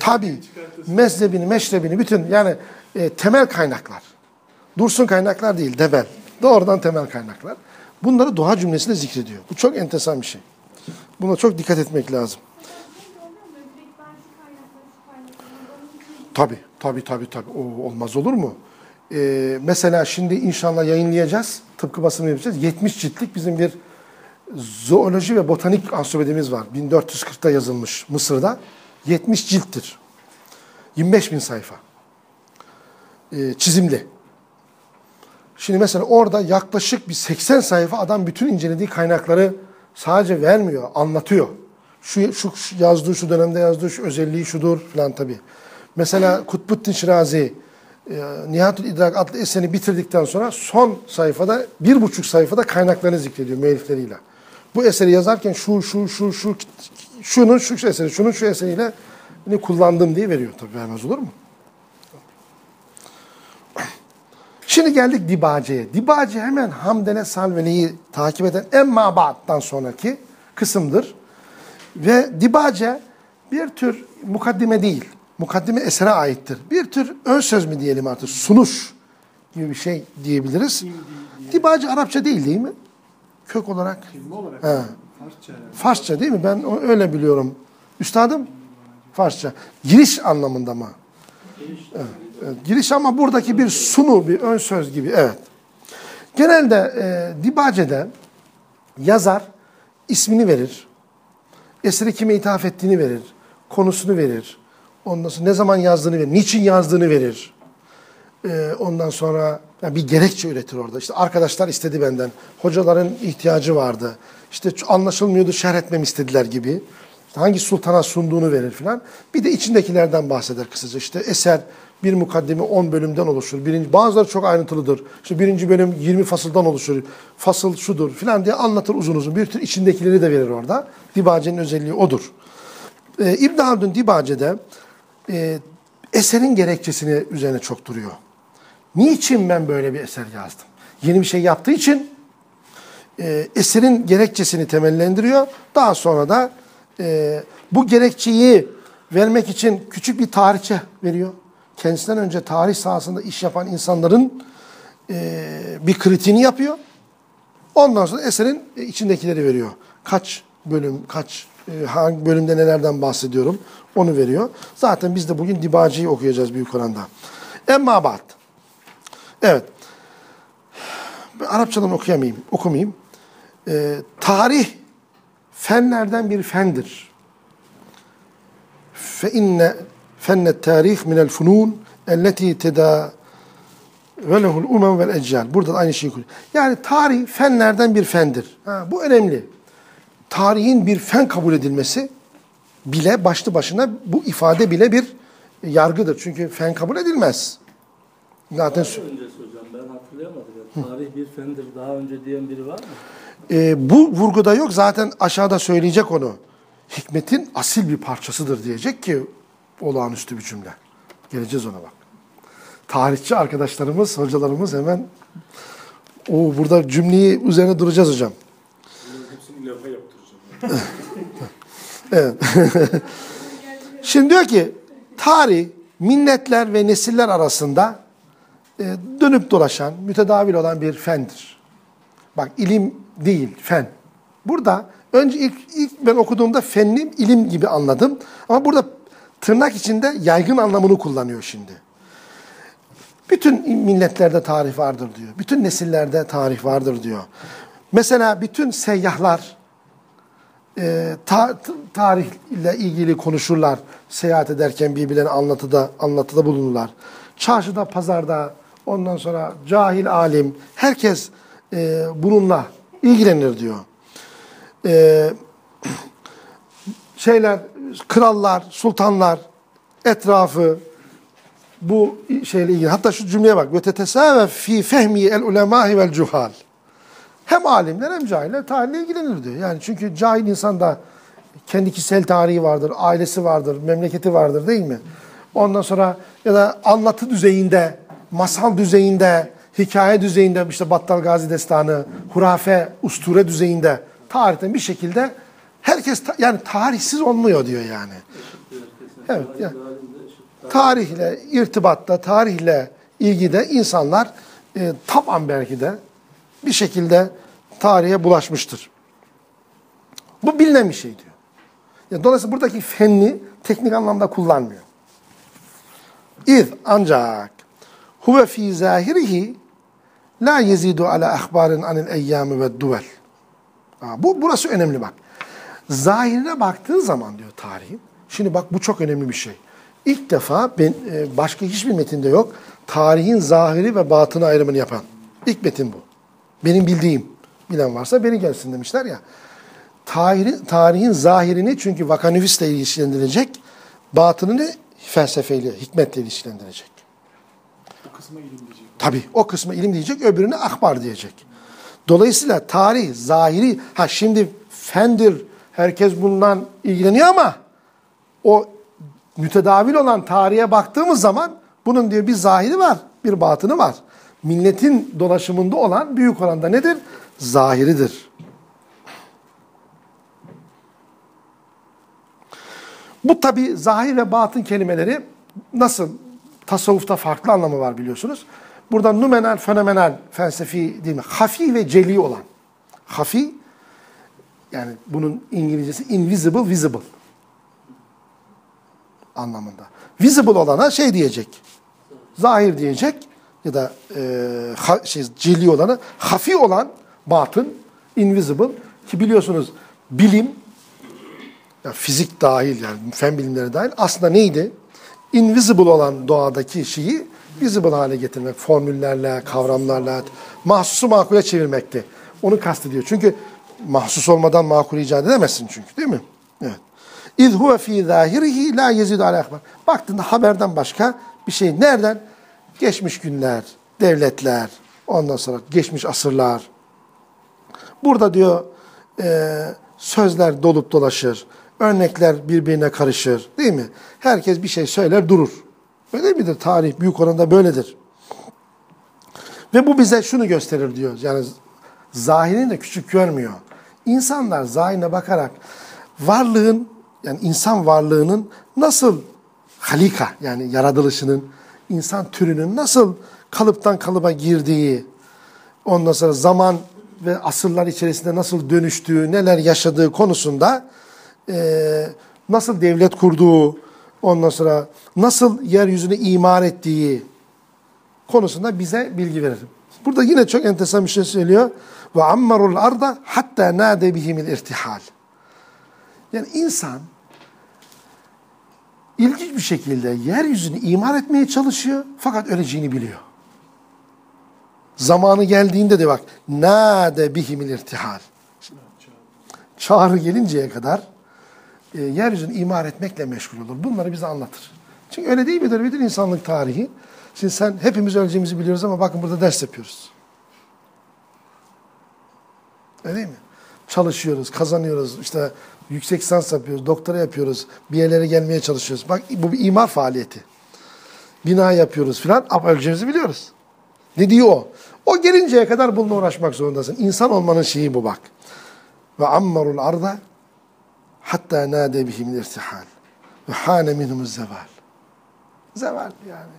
Tabi mezhebini, meşrebini bütün yani e, temel kaynaklar. Dursun kaynaklar değil, temel. Doğrudan temel kaynaklar. Bunları dua cümlesinde zikrediyor. Bu çok enteresan bir şey. Buna çok dikkat etmek lazım. Tabi, tabi, tabi, tabi. O olmaz olur mu? Ee, mesela şimdi inşallah yayınlayacağız. Tıpkı basımı yapacağız. 70 ciltlik bizim bir zooloji ve botanik ansiklopedimiz var. 1440'ta yazılmış Mısır'da. 70 cilttir. 25 bin sayfa. Ee, çizimli. Şimdi mesela orada yaklaşık bir 80 sayfa adam bütün incelediği kaynakları sadece vermiyor, anlatıyor. Şu, şu, yazdığı, şu dönemde yazdığı şu özelliği şudur falan tabii. Mesela Kutbuddin Şirazi e, Nihatül İdrak adlı eserini bitirdikten sonra son sayfada, bir buçuk sayfada kaynaklarını zikrediyor müellifleriyle. Bu eseri yazarken şu, şu, şu, şu, şunun şu eseri, şunun şu eseriyle kullandım diye veriyor. Tabii vermez olur mu? Şimdi geldik Dibace'ye. Dibace hemen Hamdele Salveli'yi takip eden Emma Ba'd'dan sonraki kısımdır. Ve Dibace bir tür mukaddime değil, mukaddime esere aittir. Bir tür ön söz mü diyelim artık, sunuş gibi bir şey diyebiliriz. Dibace Arapça değil değil mi? Kök olarak. Kelime olarak He. Farsça. Farsça değil mi? Ben öyle biliyorum. Üstadım? Farsça. Giriş anlamında mı? Evet, Giriş ama buradaki bir sunu, bir ön söz gibi. Evet. Genelde e, Dibace'de yazar ismini verir. Eseri kime ithaf ettiğini verir. Konusunu verir. Ondan sonra ne zaman yazdığını verir. Niçin yazdığını verir. Ee, ondan sonra yani bir gerekçe üretir orada. İşte arkadaşlar istedi benden. Hocaların ihtiyacı vardı. İşte anlaşılmıyordu, şerh etmemi istediler gibi. İşte hangi sultana sunduğunu verir filan. Bir de içindekilerden bahseder kısaca. İşte eser bir mukaddime 10 bölümden oluşur. Birinci, bazıları çok ayrıntılıdır. İşte birinci bölüm 20 fasıldan oluşur. Fasıl şudur filan diye anlatır uzun uzun. Bir tür içindekileri de verir orada. Dibace'nin özelliği odur. Ee, İbn Haldun Dibace'de e, eserin gerekçesini üzerine çok duruyor. Niçin ben böyle bir eser yazdım? Yeni bir şey yaptığı için e, eserin gerekçesini temellendiriyor. Daha sonra da e, bu gerekçeyi vermek için küçük bir tarihçe veriyor. Kendisinden önce tarih sahasında iş yapan insanların e, bir kritiğini yapıyor. Ondan sonra eserin e, içindekileri veriyor. Kaç bölüm, kaç e, hangi bölümde nelerden bahsediyorum onu veriyor. Zaten biz de bugün Dibaci'yi okuyacağız büyük oranda. Emma ba'd. Evet. Ben Arapçadan okuyamayayım, okumayayım. Ee, tarih fenlerden bir fendir. Fe inne funun elleti teda ve lehul umem vel eccal. Burada da aynı şeyi kuruyor. Yani tarih fenlerden bir fendir. Ha, bu önemli. Tarihin bir fen kabul edilmesi bile başlı başına bu ifade bile bir yargıdır. Çünkü fen kabul edilmez. Zaten öncesi hocam ben hatırlayamadım. Ya. Tarih bir fendir daha önce diyen biri var mı? e, bu vurguda yok. Zaten aşağıda söyleyecek onu. Hikmetin asil bir parçasıdır diyecek ki olağanüstü bir cümle. Geleceğiz ona bak. Tarihçi arkadaşlarımız, hocalarımız hemen o burada cümleyi üzerine duracağız hocam. Hepsini levha yaptıracağım. Evet. Şimdi diyor ki tarih milletler ve nesiller arasında e, dönüp dolaşan, mütedavil olan bir fendir. Bak ilim değil, fen. Burada önce ilk, ilk ben okuduğumda fenli ilim gibi anladım. Ama burada tırnak içinde yaygın anlamını kullanıyor şimdi. Bütün milletlerde tarih vardır diyor. Bütün nesillerde tarih vardır diyor. Mesela bütün seyyahlar e, ta- tarihle ilgili konuşurlar. Seyahat ederken birbirlerine anlatıda, anlatıda bulunurlar. Çarşıda, pazarda, ondan sonra cahil alim, herkes e, bununla ilgilenir diyor. E, şeyler, krallar, sultanlar, etrafı bu şeyle ilgili. Hatta şu cümleye bak. Ve fî fehmi el ulemâhi vel cuhal. Hem alimler hem cahiller tarihle ilgilenir diyor. Yani çünkü cahil insan da kendi kişisel tarihi vardır, ailesi vardır, memleketi vardır değil mi? Ondan sonra ya da anlatı düzeyinde, masal düzeyinde, hikaye düzeyinde işte Battal Gazi Destanı, hurafe, usture düzeyinde tarihten bir şekilde herkes ta- yani tarihsiz olmuyor diyor yani. Evet, Tarih ya. halinde eşit. Tarihle irtibatta, tarihle ilgide insanlar e, taban belki de bir şekilde tarihe bulaşmıştır. Bu bilinen bir şey diyor. Ya dolayısıyla buradaki fenni teknik anlamda kullanmıyor. İz ancak huve fi zahirihi la yezidu ala ahbarin anil eyyami ve duvel. Bu burası önemli bak. Zahirine baktığın zaman diyor tarihin. Şimdi bak bu çok önemli bir şey. İlk defa ben e, başka hiçbir metinde yok. Tarihin zahiri ve batını ayrımını yapan. İlk metin bu. Benim bildiğim. Bilen varsa beni gelsin demişler ya. Tarihin, tarihin zahirini çünkü vakanüvisle ilişkilendirilecek. Batınını felsefeyle, hikmetle ilişkilendirecek. Bu kısma ilim diyecek. Tabii o kısmı ilim diyecek, öbürüne akbar diyecek. Dolayısıyla tarih, zahiri, ha şimdi fendir, herkes bundan ilgileniyor ama o mütedavil olan tarihe baktığımız zaman bunun diyor bir zahiri var, bir batını var. Milletin dolaşımında olan büyük oranda nedir? Zahiridir. Bu tabi zahir ve batın kelimeleri nasıl tasavvufta farklı anlamı var biliyorsunuz. Burada numenal, fenomenal felsefi değil mi? Hafi ve celi olan. Hafi yani bunun İngilizcesi invisible, visible anlamında. Visible olana şey diyecek. Zahir diyecek ya da e, ha, şey, celi olanı hafi olan batın invisible ki biliyorsunuz bilim ya fizik dahil yani fen bilimleri dahil aslında neydi? Invisible olan doğadaki şeyi visible hale getirmek, formüllerle, kavramlarla, mahsusu makule çevirmekti. Onu kastediyor. Çünkü mahsus olmadan makul icat edemezsin çünkü değil mi? Evet. İz huve fî zâhirihi lâ yezidu alâ akbar. Baktığında haberden başka bir şey. Nereden? Geçmiş günler, devletler, ondan sonra geçmiş asırlar. Burada diyor e, sözler dolup dolaşır. Örnekler birbirine karışır. Değil mi? Herkes bir şey söyler durur. Öyle midir? Tarih büyük oranda böyledir. Ve bu bize şunu gösterir diyor. Yani zahirini de küçük görmüyor. İnsanlar zahirine bakarak varlığın yani insan varlığının nasıl halika yani yaratılışının insan türünün nasıl kalıptan kalıba girdiği ondan sonra zaman ve asırlar içerisinde nasıl dönüştüğü, neler yaşadığı konusunda e, nasıl devlet kurduğu, ondan sonra nasıl yeryüzünü imar ettiği konusunda bize bilgi verir. Burada yine çok enteresan bir şey söylüyor. Ve ammarul arda hatta nade bihimil irtihal. Yani insan ilginç bir şekilde yeryüzünü imar etmeye çalışıyor fakat öleceğini biliyor. Zamanı geldiğinde de bak nade bihimil irtihal. Çağrı gelinceye kadar e, yeryüzünü imar etmekle meşgul olur. Bunları bize anlatır. Çünkü öyle değil midir? Bütün insanlık tarihi. Şimdi sen hepimiz öleceğimizi biliyoruz ama bakın burada ders yapıyoruz. Öyle değil mi? Çalışıyoruz, kazanıyoruz, işte yüksek lisans yapıyoruz, doktora yapıyoruz, bir yerlere gelmeye çalışıyoruz. Bak bu bir imar faaliyeti. Bina yapıyoruz filan ama öleceğimizi biliyoruz. Ne diyor o? O gelinceye kadar bununla uğraşmak zorundasın. İnsan olmanın şeyi bu bak. Ve ammarul arda hatta nade bihimil irtihal. Ve hane minhumuz zeval. Zeval yani.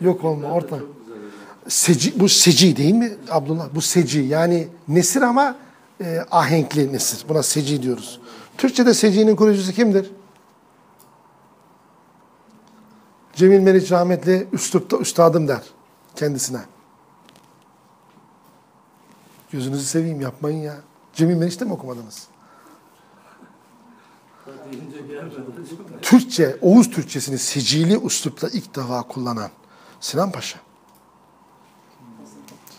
Yok olma orta. Seci, bu seci değil mi Abdullah? Bu seci yani nesir ama e, ahenkli nesir. Buna seci diyoruz. Türkçe'de secinin kurucusu kimdir? Cemil Meriç rahmetli üslupta üstadım der kendisine. Gözünüzü seveyim yapmayın ya. Cemil Meriç'te mi okumadınız? Türkçe, Oğuz Türkçesini secili üslupta ilk defa kullanan Sinan Paşa.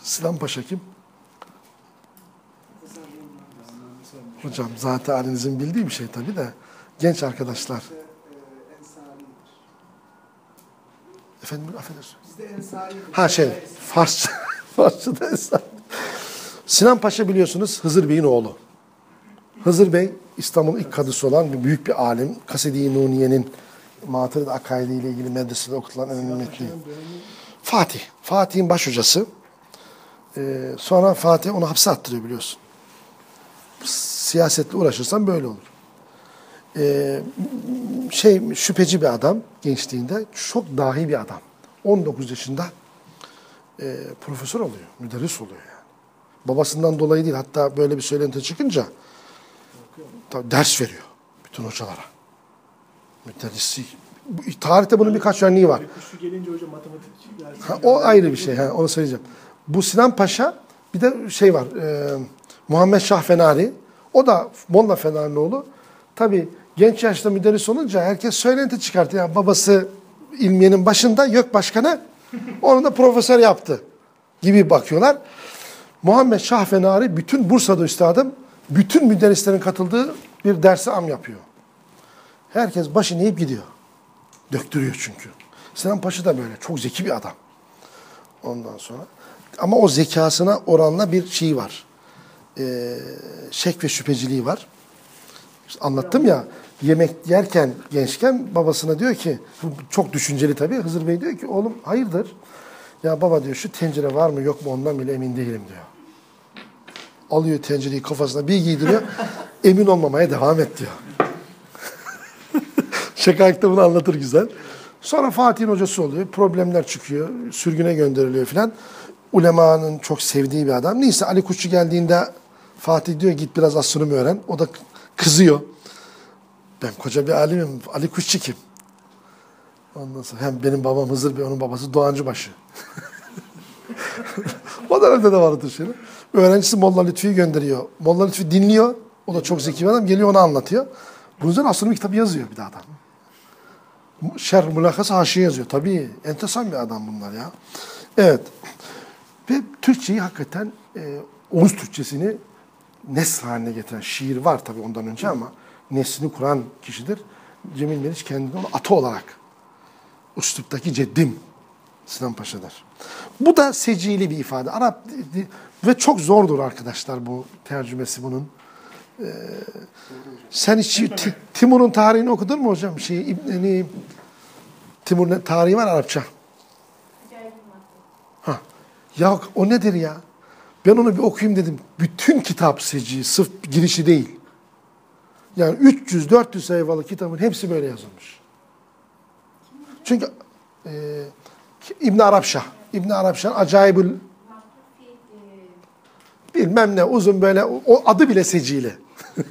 Sinan Paşa kim? Hocam zaten halinizin bildiği bir şey tabii de genç arkadaşlar. Efendim affedersin. Ha şey, Farsça, Farsça'da Esad. Sinan Paşa biliyorsunuz Hızır Bey'in oğlu. Hızır Bey İstanbul'un ilk kadısı olan bir büyük bir alim. Kasedi-i Nuniye'nin Matırid Akaidi ile ilgili medresede okutulan önemli metni. Fatih. Fatih'in baş hocası. Ee, sonra Fatih onu hapse attırıyor biliyorsun. Siyasetle uğraşırsan böyle olur. Ee, şey şüpheci bir adam gençliğinde. Çok dahi bir adam. 19 yaşında e, profesör oluyor, müderris oluyor yani. Babasından dolayı değil, hatta böyle bir söylenti çıkınca tabii ders veriyor bütün hocalara. Müderrisi. Tarihte bunun birkaç örneği var. Kuşu gelince hocam matematik. Ha, o ayrı bir şey, ha, onu söyleyeceğim. Bu Sinan Paşa, bir de şey var, e, Muhammed Şah Fenari, o da Molla Fenarioğlu. Tabii genç yaşta müderris olunca herkes söylenti çıkartıyor. Yani babası ilmiyenin başında, YÖK Başkanı, onu da profesör yaptı gibi bakıyorlar. Muhammed Şah Fenari bütün Bursa'da üstadım, bütün müderrislerin katıldığı bir dersi am yapıyor. Herkes başını eğip gidiyor. Döktürüyor çünkü. Sinan Paşa da böyle. Çok zeki bir adam. Ondan sonra. Ama o zekasına oranla bir şey var. Ee, şek ve şüpheciliği var. Anlattım ya yemek yerken gençken babasına diyor ki çok düşünceli tabii Hızır Bey diyor ki oğlum hayırdır? Ya baba diyor şu tencere var mı yok mu ondan bile emin değilim diyor. Alıyor tencereyi kafasına bir giydiriyor. emin olmamaya devam et diyor. Şakayıkta bunu anlatır güzel. Sonra Fatih'in hocası oluyor. Problemler çıkıyor. Sürgüne gönderiliyor filan. Ulemanın çok sevdiği bir adam. Neyse Ali Kuşçu geldiğinde Fatih diyor git biraz astronomi öğren. O da kızıyor. Ben koca bir alimim. Ali Kuşçu kim? Ondan sonra hem benim babam Hızır Bey, onun babası Doğancıbaşı. o dönemde de vardı şeyler. Öğrencisi Molla Lütfü'yü gönderiyor. Molla Lütfü dinliyor. O da çok zeki bir adam. Geliyor ona anlatıyor. Bunun üzerine astronomi kitabı yazıyor bir de adam. Şer mülakası haşiye yazıyor. Tabii enteresan bir adam bunlar ya. Evet. Ve Türkçeyi hakikaten e, Oğuz Türkçesini nesl haline getiren şiir var tabii ondan önce ama neslini kuran kişidir. Cemil Meriç kendini onu atı olarak üsluptaki ceddim Sinan Paşa'dır. Bu da secili bir ifade. Arap ve çok zordur arkadaşlar bu tercümesi bunun. Ee, sen hiç Ti- Timur'un tarihini okudun mu hocam? Şey, İbn- Timur'un tarihi var Arapça. Ha. Ya o nedir ya? Ben onu bir okuyayım dedim. Bütün kitap seci, sırf girişi değil. Yani 300-400 sayfalık kitabın hepsi böyle yazılmış. Çünkü e, İbn Arapşah, İbn Arapşah'ın acayibül bilmem ne uzun böyle o adı bile secili.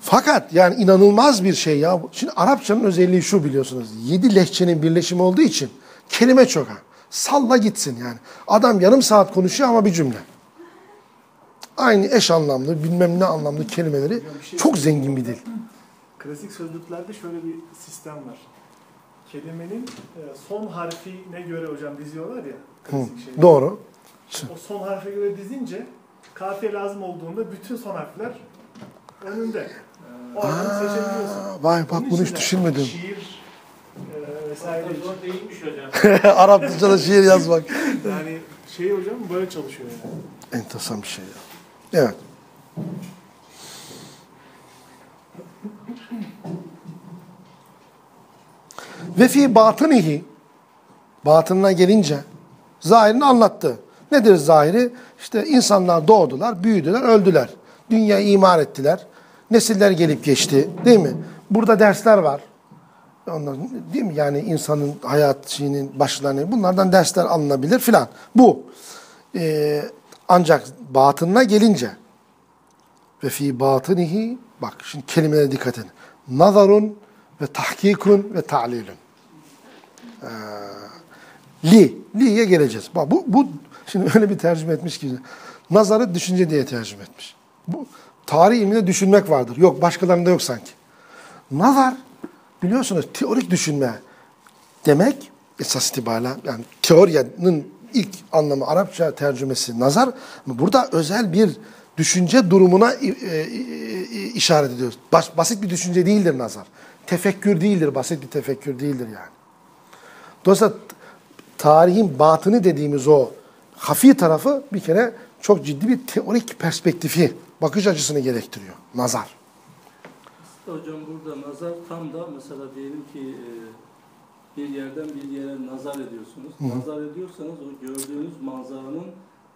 Fakat yani inanılmaz bir şey ya. Şimdi Arapçanın özelliği şu biliyorsunuz. Yedi lehçenin birleşimi olduğu için kelime çok ha. Salla gitsin yani. Adam yarım saat konuşuyor ama bir cümle. Aynı eş anlamlı, bilmem ne anlamlı kelimeleri çok zengin bir dil. Klasik sözlüklerde şöyle bir sistem var. Kelimenin e, son harfine göre hocam diziyorlar ya. Klasik şey. Doğru. O son harfe göre dizince kafiye lazım olduğunda bütün son harfler önünde. Oradan seçebiliyorsun. Aa, vay bak Onun bunu hiç düşünmedim. Şiir e, vesaire. Zor değilmiş hocam. Arapçada şiir yazmak. Yani şey hocam böyle çalışıyor yani. Enteresan bir şey ya. Evet. Ve fi batınihi batınına gelince zahirini anlattı. Nedir zahiri? İşte insanlar doğdular, büyüdüler, öldüler. Dünyayı imar ettiler. Nesiller gelip geçti. Değil mi? Burada dersler var. Ondan, değil mi? Yani insanın hayat şeyinin başlarına bunlardan dersler alınabilir filan. Bu. Ee, ancak batınına gelince ve fi batınihi bak şimdi kelimelere dikkat edin. Nazarun ve tahkikun ve ta'lilun. Ee, li, li'ye geleceğiz. Bak bu, bu şimdi öyle bir tercüme etmiş ki nazarı düşünce diye tercüme etmiş. Bu tarih ilminde düşünmek vardır. Yok başkalarında yok sanki. Nazar biliyorsunuz teorik düşünme demek esas itibariyle yani teorinin ilk anlamı Arapça tercümesi nazar burada özel bir düşünce durumuna e, e, e, işaret ediyor. Bas- basit bir düşünce değildir nazar. Tefekkür değildir, basit bir tefekkür değildir yani. Dolayısıyla tarihin batını dediğimiz o hafi tarafı bir kere çok ciddi bir teorik perspektifi, bakış açısını gerektiriyor. Nazar. Hocam burada nazar tam da mesela diyelim ki e, bir yerden bir yere nazar ediyorsunuz. Nazar ediyorsanız o gördüğünüz manzaranın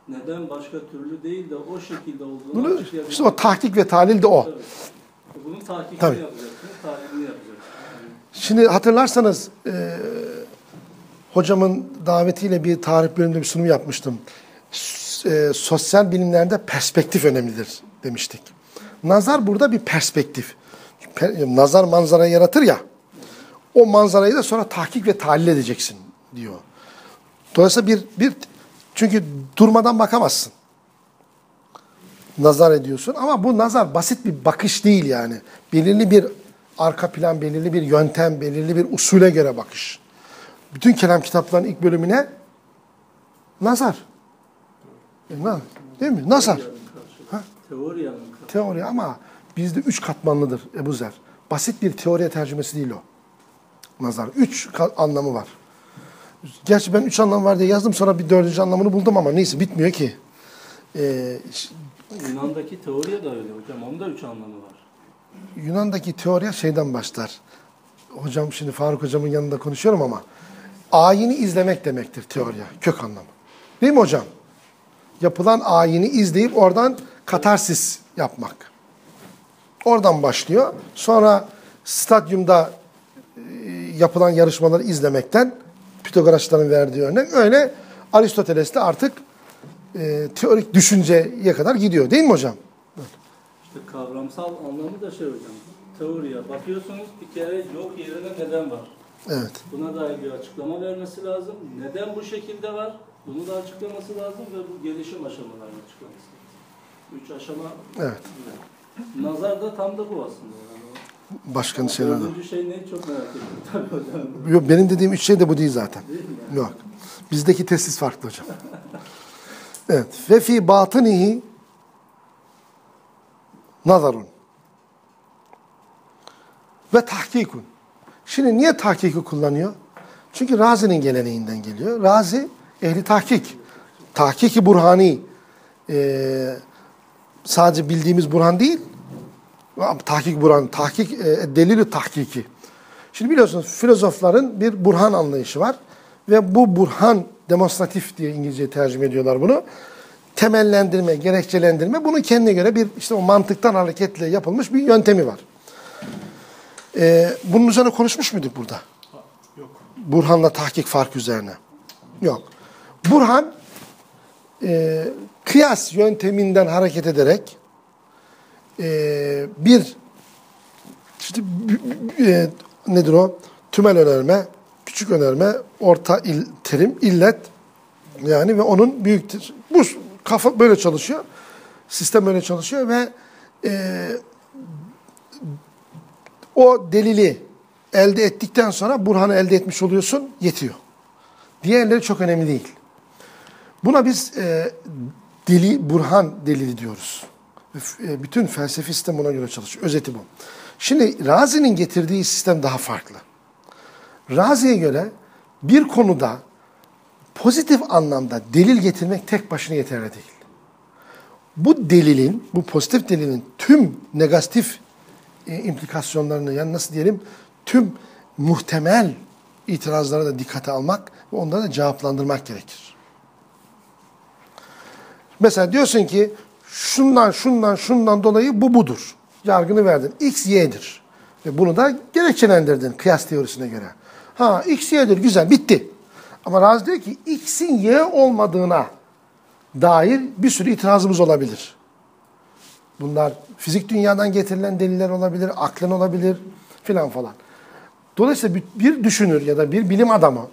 neden başka türlü değil de o şekilde olduğunu Bunu, işte o tahkik ve tahlil de o. Tabii. Bunun takibini Tabii. yapacaksınız, tahlilini yapacaksınız. Şimdi hatırlarsanız e, hocamın davetiyle bir tarih bölümünde bir sunum yapmıştım. E, sosyal bilimlerde perspektif önemlidir demiştik. Nazar burada bir perspektif. Nazar manzara yaratır ya. O manzarayı da sonra tahkik ve tahlil edeceksin diyor. Dolayısıyla bir bir çünkü durmadan bakamazsın. Nazar ediyorsun ama bu nazar basit bir bakış değil yani. Belirli bir arka plan, belirli bir yöntem, belirli bir usule göre bakış. Bütün kelam kitaplarının ilk bölümüne nazar. E, değil mi? Nazar. Teori ama bizde üç katmanlıdır Ebu Zer. Basit bir teoriye tercümesi değil o. Nazar. Üç anlamı var. Gerçi ben üç anlam var diye yazdım sonra bir dördüncü anlamını buldum ama neyse bitmiyor ki. Ee, Yunan'daki teoriye de öyle hocam. Onda üç anlamı var. Yunan'daki teoriye şeyden başlar. Hocam şimdi Faruk hocamın yanında konuşuyorum ama ayini izlemek demektir teoriye, kök anlamı. Değil mi hocam? Yapılan ayini izleyip oradan katarsis yapmak. Oradan başlıyor. Sonra stadyumda e, yapılan yarışmaları izlemekten Pitagorasçıların verdiği örnek öyle Aristoteles de artık e, teorik düşünceye kadar gidiyor. Değil mi hocam? İşte kavramsal anlamı da şey hocam. Teoriye bakıyorsunuz bir kere yok yerine neden var. Evet. Buna dair bir açıklama vermesi lazım. Neden bu şekilde var? Bunu da açıklaması lazım ve bu gelişim aşamalarını açıklaması lazım. Üç aşama. Evet. Nazar da tam da bu aslında. Yani. Başkanın şeyleri. Dördüncü şey ne çok merak tabii hocam. Yok benim dediğim üç şey de bu değil zaten. Değil? Yok. Bizdeki tesis farklı hocam. Evet. Ve fi batınihi nazarun. Ve tahkikun. Şimdi niye tahkiki kullanıyor? Çünkü Razi'nin geleneğinden geliyor. Razi ehli tahkik. Tahkiki burhani. Ee, sadece bildiğimiz burhan değil. Tahkik burhan. Tahkik, e, delili tahkiki. Şimdi biliyorsunuz filozofların bir burhan anlayışı var. Ve bu burhan demonstratif diye İngilizce tercüme ediyorlar bunu. Temellendirme, gerekçelendirme bunun kendine göre bir işte o mantıktan hareketle yapılmış bir yöntemi var. Ee, bunun üzerine konuşmuş muyduk burada? Yok. Burhanla tahkik fark üzerine. Yok. Burhan e, kıyas yönteminden hareket ederek e, bir işte e, nedir o? Tümel önerme, küçük önerme, orta il, terim, illet yani ve onun büyüktür. Bu kafa böyle çalışıyor. Sistem böyle çalışıyor ve e, o delili elde ettikten sonra Burhan'ı elde etmiş oluyorsun, yetiyor. Diğerleri çok önemli değil. Buna biz e, deli, Burhan delili diyoruz. E, bütün felsefi sistem buna göre çalışıyor. Özeti bu. Şimdi Razi'nin getirdiği sistem daha farklı. Razi'ye göre bir konuda pozitif anlamda delil getirmek tek başına yeterli değil. Bu delilin, bu pozitif delilin tüm negatif e, implikasyonlarını yani nasıl diyelim tüm muhtemel itirazlara da dikkate almak ve onları da cevaplandırmak gerekir. Mesela diyorsun ki şundan şundan şundan dolayı bu budur. Yargını verdin. X y'dir. Ve bunu da gerekçelendirdin kıyas teorisine göre. Ha X y'dir güzel bitti. Ama Razi diyor ki X'in Y olmadığına dair bir sürü itirazımız olabilir. Bunlar fizik dünyadan getirilen deliller olabilir, aklın olabilir filan falan. Dolayısıyla bir- düşünür ya da bir bilim adamı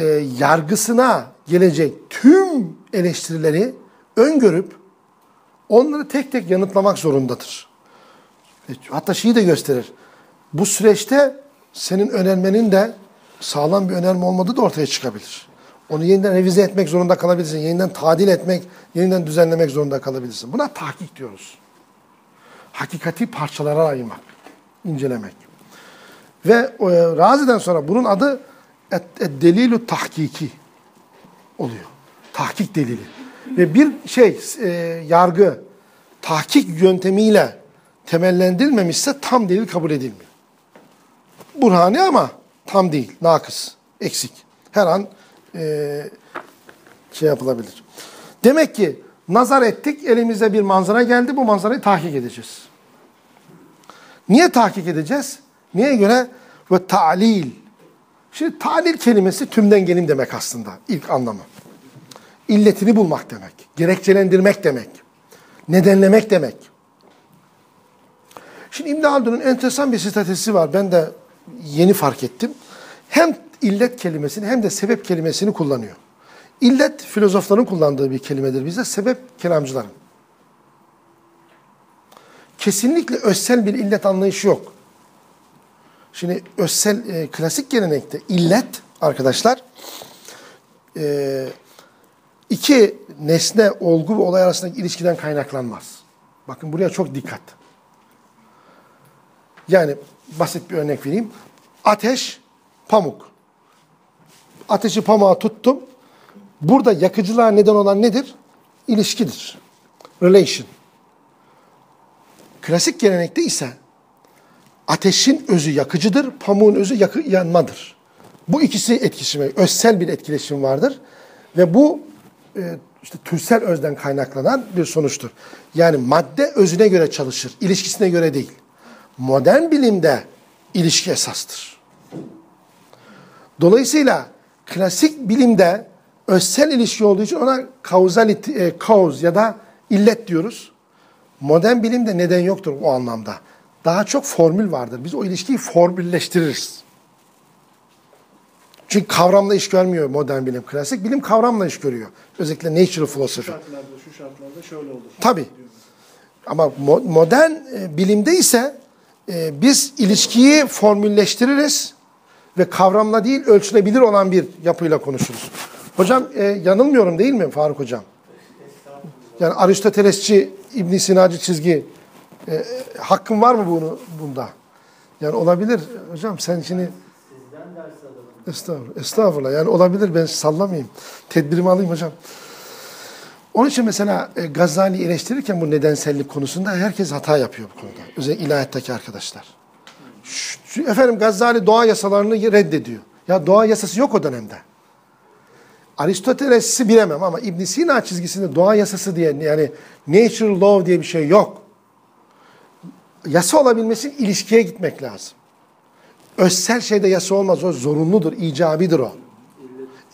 e, yargısına gelecek tüm eleştirileri öngörüp onları tek tek yanıtlamak zorundadır. E, Hatta şeyi de gösterir. Bu süreçte senin önermenin de sağlam bir önerme olmadığı da ortaya çıkabilir. Onu yeniden revize etmek zorunda kalabilirsin. Yeniden tadil etmek, yeniden düzenlemek zorunda kalabilirsin. Buna tahkik diyoruz. Hakikati parçalara ayırmak, incelemek. Ve e, Razi'den sonra bunun adı et, et delilü tahkiki oluyor. Tahkik delili. Ve bir şey, e, yargı, tahkik yöntemiyle temellendirilmemişse tam delil kabul edilmiyor. Burhani ama tam değil, nakıs, eksik. Her an e, şey yapılabilir. Demek ki nazar ettik, elimize bir manzara geldi, bu manzarayı tahkik edeceğiz. Niye tahkik edeceğiz? Niye göre? Ve ta'lil. Şimdi ta'lil kelimesi tümden gelim demek aslında ilk anlamı. İlletini bulmak demek, gerekçelendirmek demek, nedenlemek demek. Şimdi İbn Haldun'un enteresan bir stratejisi var. Ben de yeni fark ettim. Hem illet kelimesini hem de sebep kelimesini kullanıyor. İllet filozofların kullandığı bir kelimedir bize, sebep kelamcıların. Kesinlikle özsel bir illet anlayışı yok. Şimdi özsel, e, klasik gelenekte illet arkadaşlar e, iki nesne, olgu ve olay arasındaki ilişkiden kaynaklanmaz. Bakın buraya çok dikkat. Yani basit bir örnek vereyim. Ateş, pamuk. Ateşi pamuğa tuttum. Burada yakıcılığa neden olan nedir? İlişkidir. Relation. Klasik gelenekte ise ateşin özü yakıcıdır, pamuğun özü yakı, yanmadır. Bu ikisi etkileşimi, özsel bir etkileşim vardır. Ve bu e, işte türsel özden kaynaklanan bir sonuçtur. Yani madde özüne göre çalışır, ilişkisine göre değil. Modern bilimde ilişki esastır. Dolayısıyla klasik bilimde özsel ilişki olduğu için ona causality, e, cause ya da illet diyoruz. Modern bilimde neden yoktur o anlamda. Daha çok formül vardır. Biz o ilişkiyi formülleştiririz. Çünkü kavramla iş görmüyor modern bilim. Klasik bilim kavramla iş görüyor. Özellikle natural Şu philosophy. şartlarda, şu şartlarda şöyle olur. Tabii. Ama mo- modern e, bilimde ise e, biz ilişkiyi formülleştiririz ve kavramla değil ölçülebilir olan bir yapıyla konuşuruz. Hocam e, yanılmıyorum değil mi Faruk Hocam? Yani Aristotelesçi, İbn Sinacı çizgi e, e, hakkın var mı bunu bunda? Yani olabilir hocam sen şimdi Estağfurullah, estağfurullah. Yani olabilir ben sallamayayım. Tedbirimi alayım hocam. Onun için mesela e, Gazali eleştirirken bu nedensellik konusunda herkes hata yapıyor bu konuda. Özellikle ilahiyattaki arkadaşlar. Şu, efendim Gazali doğa yasalarını reddediyor. Ya doğa yasası yok o dönemde. Aristoteles'i bilemem ama İbn Sina çizgisinde doğa yasası diye yani natural law diye bir şey yok. Yasa olabilmesi ilişkiye gitmek lazım. Özsel şeyde yasa olmaz. O zorunludur, icabidir o.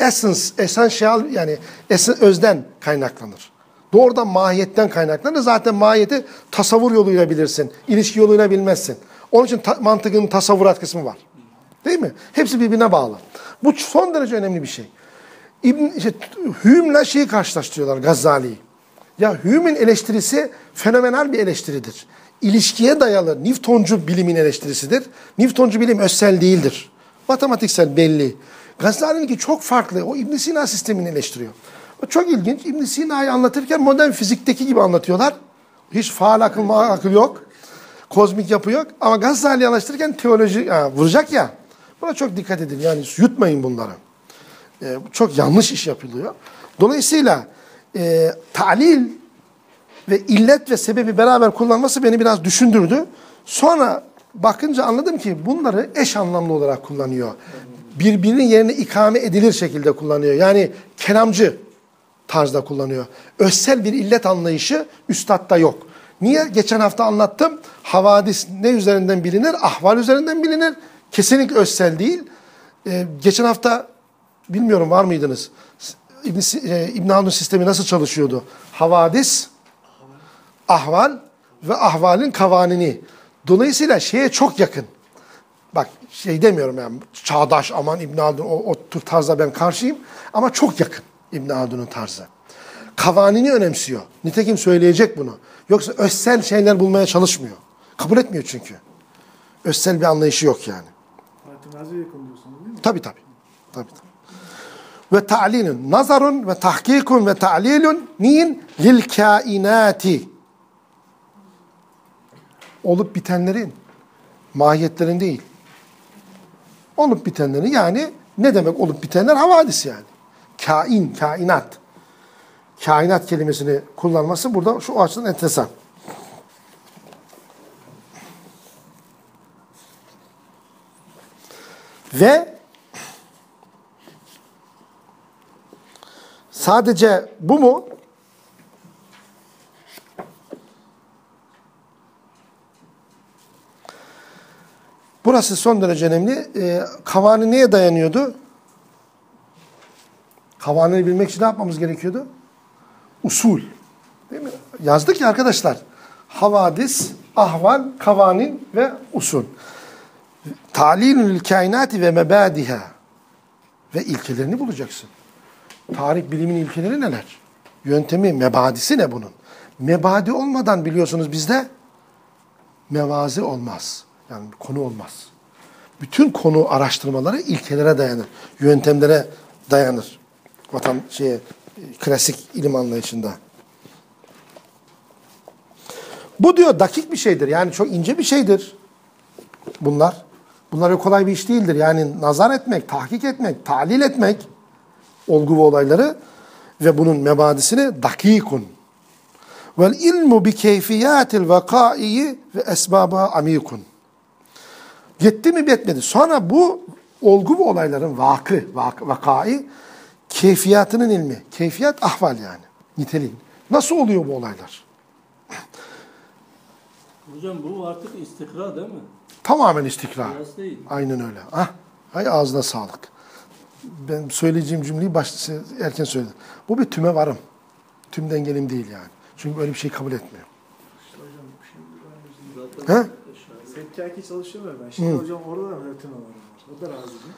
Essence, essential yani esen, özden kaynaklanır. Doğrudan mahiyetten kaynaklanır. Zaten mahiyeti tasavvur yoluyla bilirsin. ilişki yoluyla bilmezsin. Onun için ta, mantığın tasavvurat kısmı var. Değil mi? Hepsi birbirine bağlı. Bu son derece önemli bir şey. İbn, işte, Hume'la şeyi karşılaştırıyorlar Gazali'yi. Ya Hume'in eleştirisi fenomenal bir eleştiridir. İlişkiye dayalı Newtoncu bilimin eleştirisidir. Newtoncu bilim özsel değildir. Matematiksel belli. Gazali'ninki çok farklı. O İbn Sina sistemini eleştiriyor. Çok ilginç. İbn Sina'yı anlatırken modern fizikteki gibi anlatıyorlar. Hiç faal akıl, akıl yok. Kozmik yapı yok. Ama Gazali'yi anlaştırırken teoloji ha, vuracak ya. Buna çok dikkat edin. Yani yutmayın bunları. Ee, çok yanlış iş yapılıyor. Dolayısıyla e, talil ve illet ve sebebi beraber kullanması beni biraz düşündürdü. Sonra bakınca anladım ki bunları eş anlamlı olarak kullanıyor. Birbirinin yerine ikame edilir şekilde kullanıyor. Yani kelamcı tarzda kullanıyor. Özsel bir illet anlayışı üstadda yok. Niye? Geçen hafta anlattım. Havadis ne üzerinden bilinir? Ahval üzerinden bilinir. Kesinlikle özsel değil. Ee, geçen hafta bilmiyorum var mıydınız? İbn, e, İbn Haldun sistemi nasıl çalışıyordu? Havadis, ahval ve ahvalin kavanini. Dolayısıyla şeye çok yakın. Bak şey demiyorum yani çağdaş aman İbn Haldun o, o tür tarzda ben karşıyım ama çok yakın İbn Haldun'un tarzı. Kavanini önemsiyor. Nitekim söyleyecek bunu. Yoksa özsel şeyler bulmaya çalışmıyor. Kabul etmiyor çünkü. Özsel bir anlayışı yok yani. Fatih Nazi'ye yakın diyorsunuz değil mi? Tabii tabii. tabii, tabii. Ve ta'lilun. Nazarun ve tahkikun ve ta'lilun. Niyin? Lil kainati. Olup bitenlerin mahiyetlerin değil. Olup bitenlerin yani ne demek olup bitenler? Havadis yani. Kain, kainat. Kainat kelimesini kullanması burada şu açıdan enteresan. Ve sadece bu mu? Burası son derece önemli. Ee, kavani neye dayanıyordu? Kavanini bilmek için ne yapmamız gerekiyordu? Usul. Değil mi? Yazdık ya arkadaşlar. Havadis, ahval, kavanin ve usul. Talilül kainati ve mebadiha. Ve ilkelerini bulacaksın. Tarih bilimin ilkeleri neler? Yöntemi, mebadisi ne bunun? Mebadi olmadan biliyorsunuz bizde mevazi olmaz. Yani konu olmaz. Bütün konu araştırmaları ilkelere dayanır. Yöntemlere dayanır. Vatan şeye, klasik ilim anlayışında. Bu diyor dakik bir şeydir. Yani çok ince bir şeydir. Bunlar. Bunlar kolay bir iş değildir. Yani nazar etmek, tahkik etmek, talil etmek olgu ve olayları ve bunun mebadisini dakikun. Vel ilmu bi keyfiyatil vakaiyi ve esbaba amikun. Yetti mi yetmedi. Sonra bu olgu ve olayların vakı, vak, vakai keyfiyatının ilmi. Keyfiyat ahval yani. Niteliğin. Nasıl oluyor bu olaylar? Hocam bu artık istikra değil mi? Tamamen istikrar. Kıyas değil. Aynen öyle. Ah, hay ağzına sağlık. Ben söyleyeceğim cümleyi başta erken söyledim. Bu bir tüme varım. Tüm dengelim değil yani. Çünkü böyle bir şey kabul etmiyor. İşte hocam şimdi ben Zaten He? Sekkaki çalışıyorum ya ben. Şimdi hocam orada da öğretim var. O da razı değil.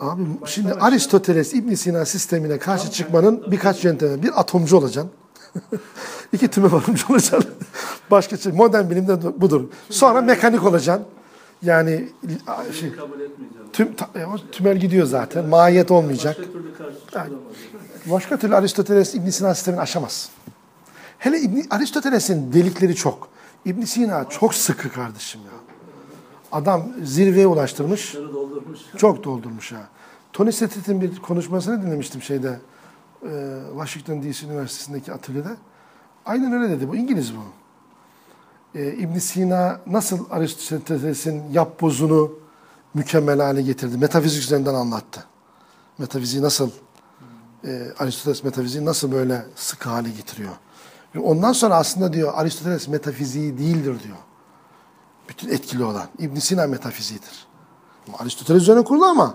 Abi şimdi Aristoteles, İbn Sina sistemine karşı çıkmanın birkaç yöntemi. Bir atomcu olacaksın. İki tüme varımcı olacaksın. Başka şey. Modern bilimde budur. Sonra mekanik olacaksın. Yani şey, tüm, ta- tümel gidiyor zaten. Mahiyet olmayacak. Başka türlü. Başka Aristoteles İbn Sina sistemini aşamaz. Hele İbn Aristoteles'in delikleri çok. İbn Sina çok sıkı kardeşim ya. Adam zirveye ulaştırmış. Doldurmuş. Çok doldurmuş ha. Tony Settet'in bir konuşmasını dinlemiştim şeyde. e, Washington DC Üniversitesi'ndeki atölyede. Aynen öyle dedi. Bu İngiliz bu. E, ibn Sina nasıl Aristoteles'in yapbozunu mükemmel hale getirdi. Metafizik üzerinden anlattı. Metafiziği nasıl e, Aristoteles metafiziği nasıl böyle sıkı hale getiriyor. Ondan sonra aslında diyor Aristoteles metafiziği değildir diyor. Bütün etkili olan. ibn Sina metafiziğidir. Aristoteles üzerine kurulu ama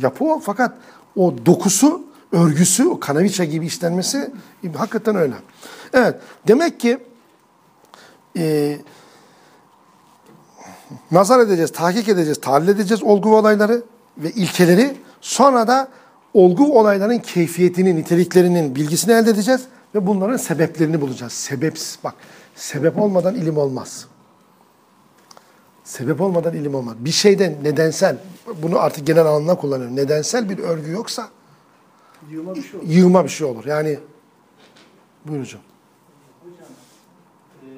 yapı o. Fakat o dokusu, örgüsü, o kanaviçe gibi işlenmesi hakikaten öyle. Evet. Demek ki e, nazar edeceğiz, tahkik edeceğiz, tahlil edeceğiz olgu ve olayları ve ilkeleri. Sonra da olgu olayların keyfiyetini, niteliklerinin bilgisini elde edeceğiz ve bunların sebeplerini bulacağız. Sebep, bak sebep olmadan ilim olmaz. Sebep olmadan ilim olmaz. Bir şeyden nedensel, bunu artık genel anlamda kullanıyorum. Nedensel bir örgü yoksa Yığma bir şey olur. yığma bir şey olur. Yani buyur. Hocam, e,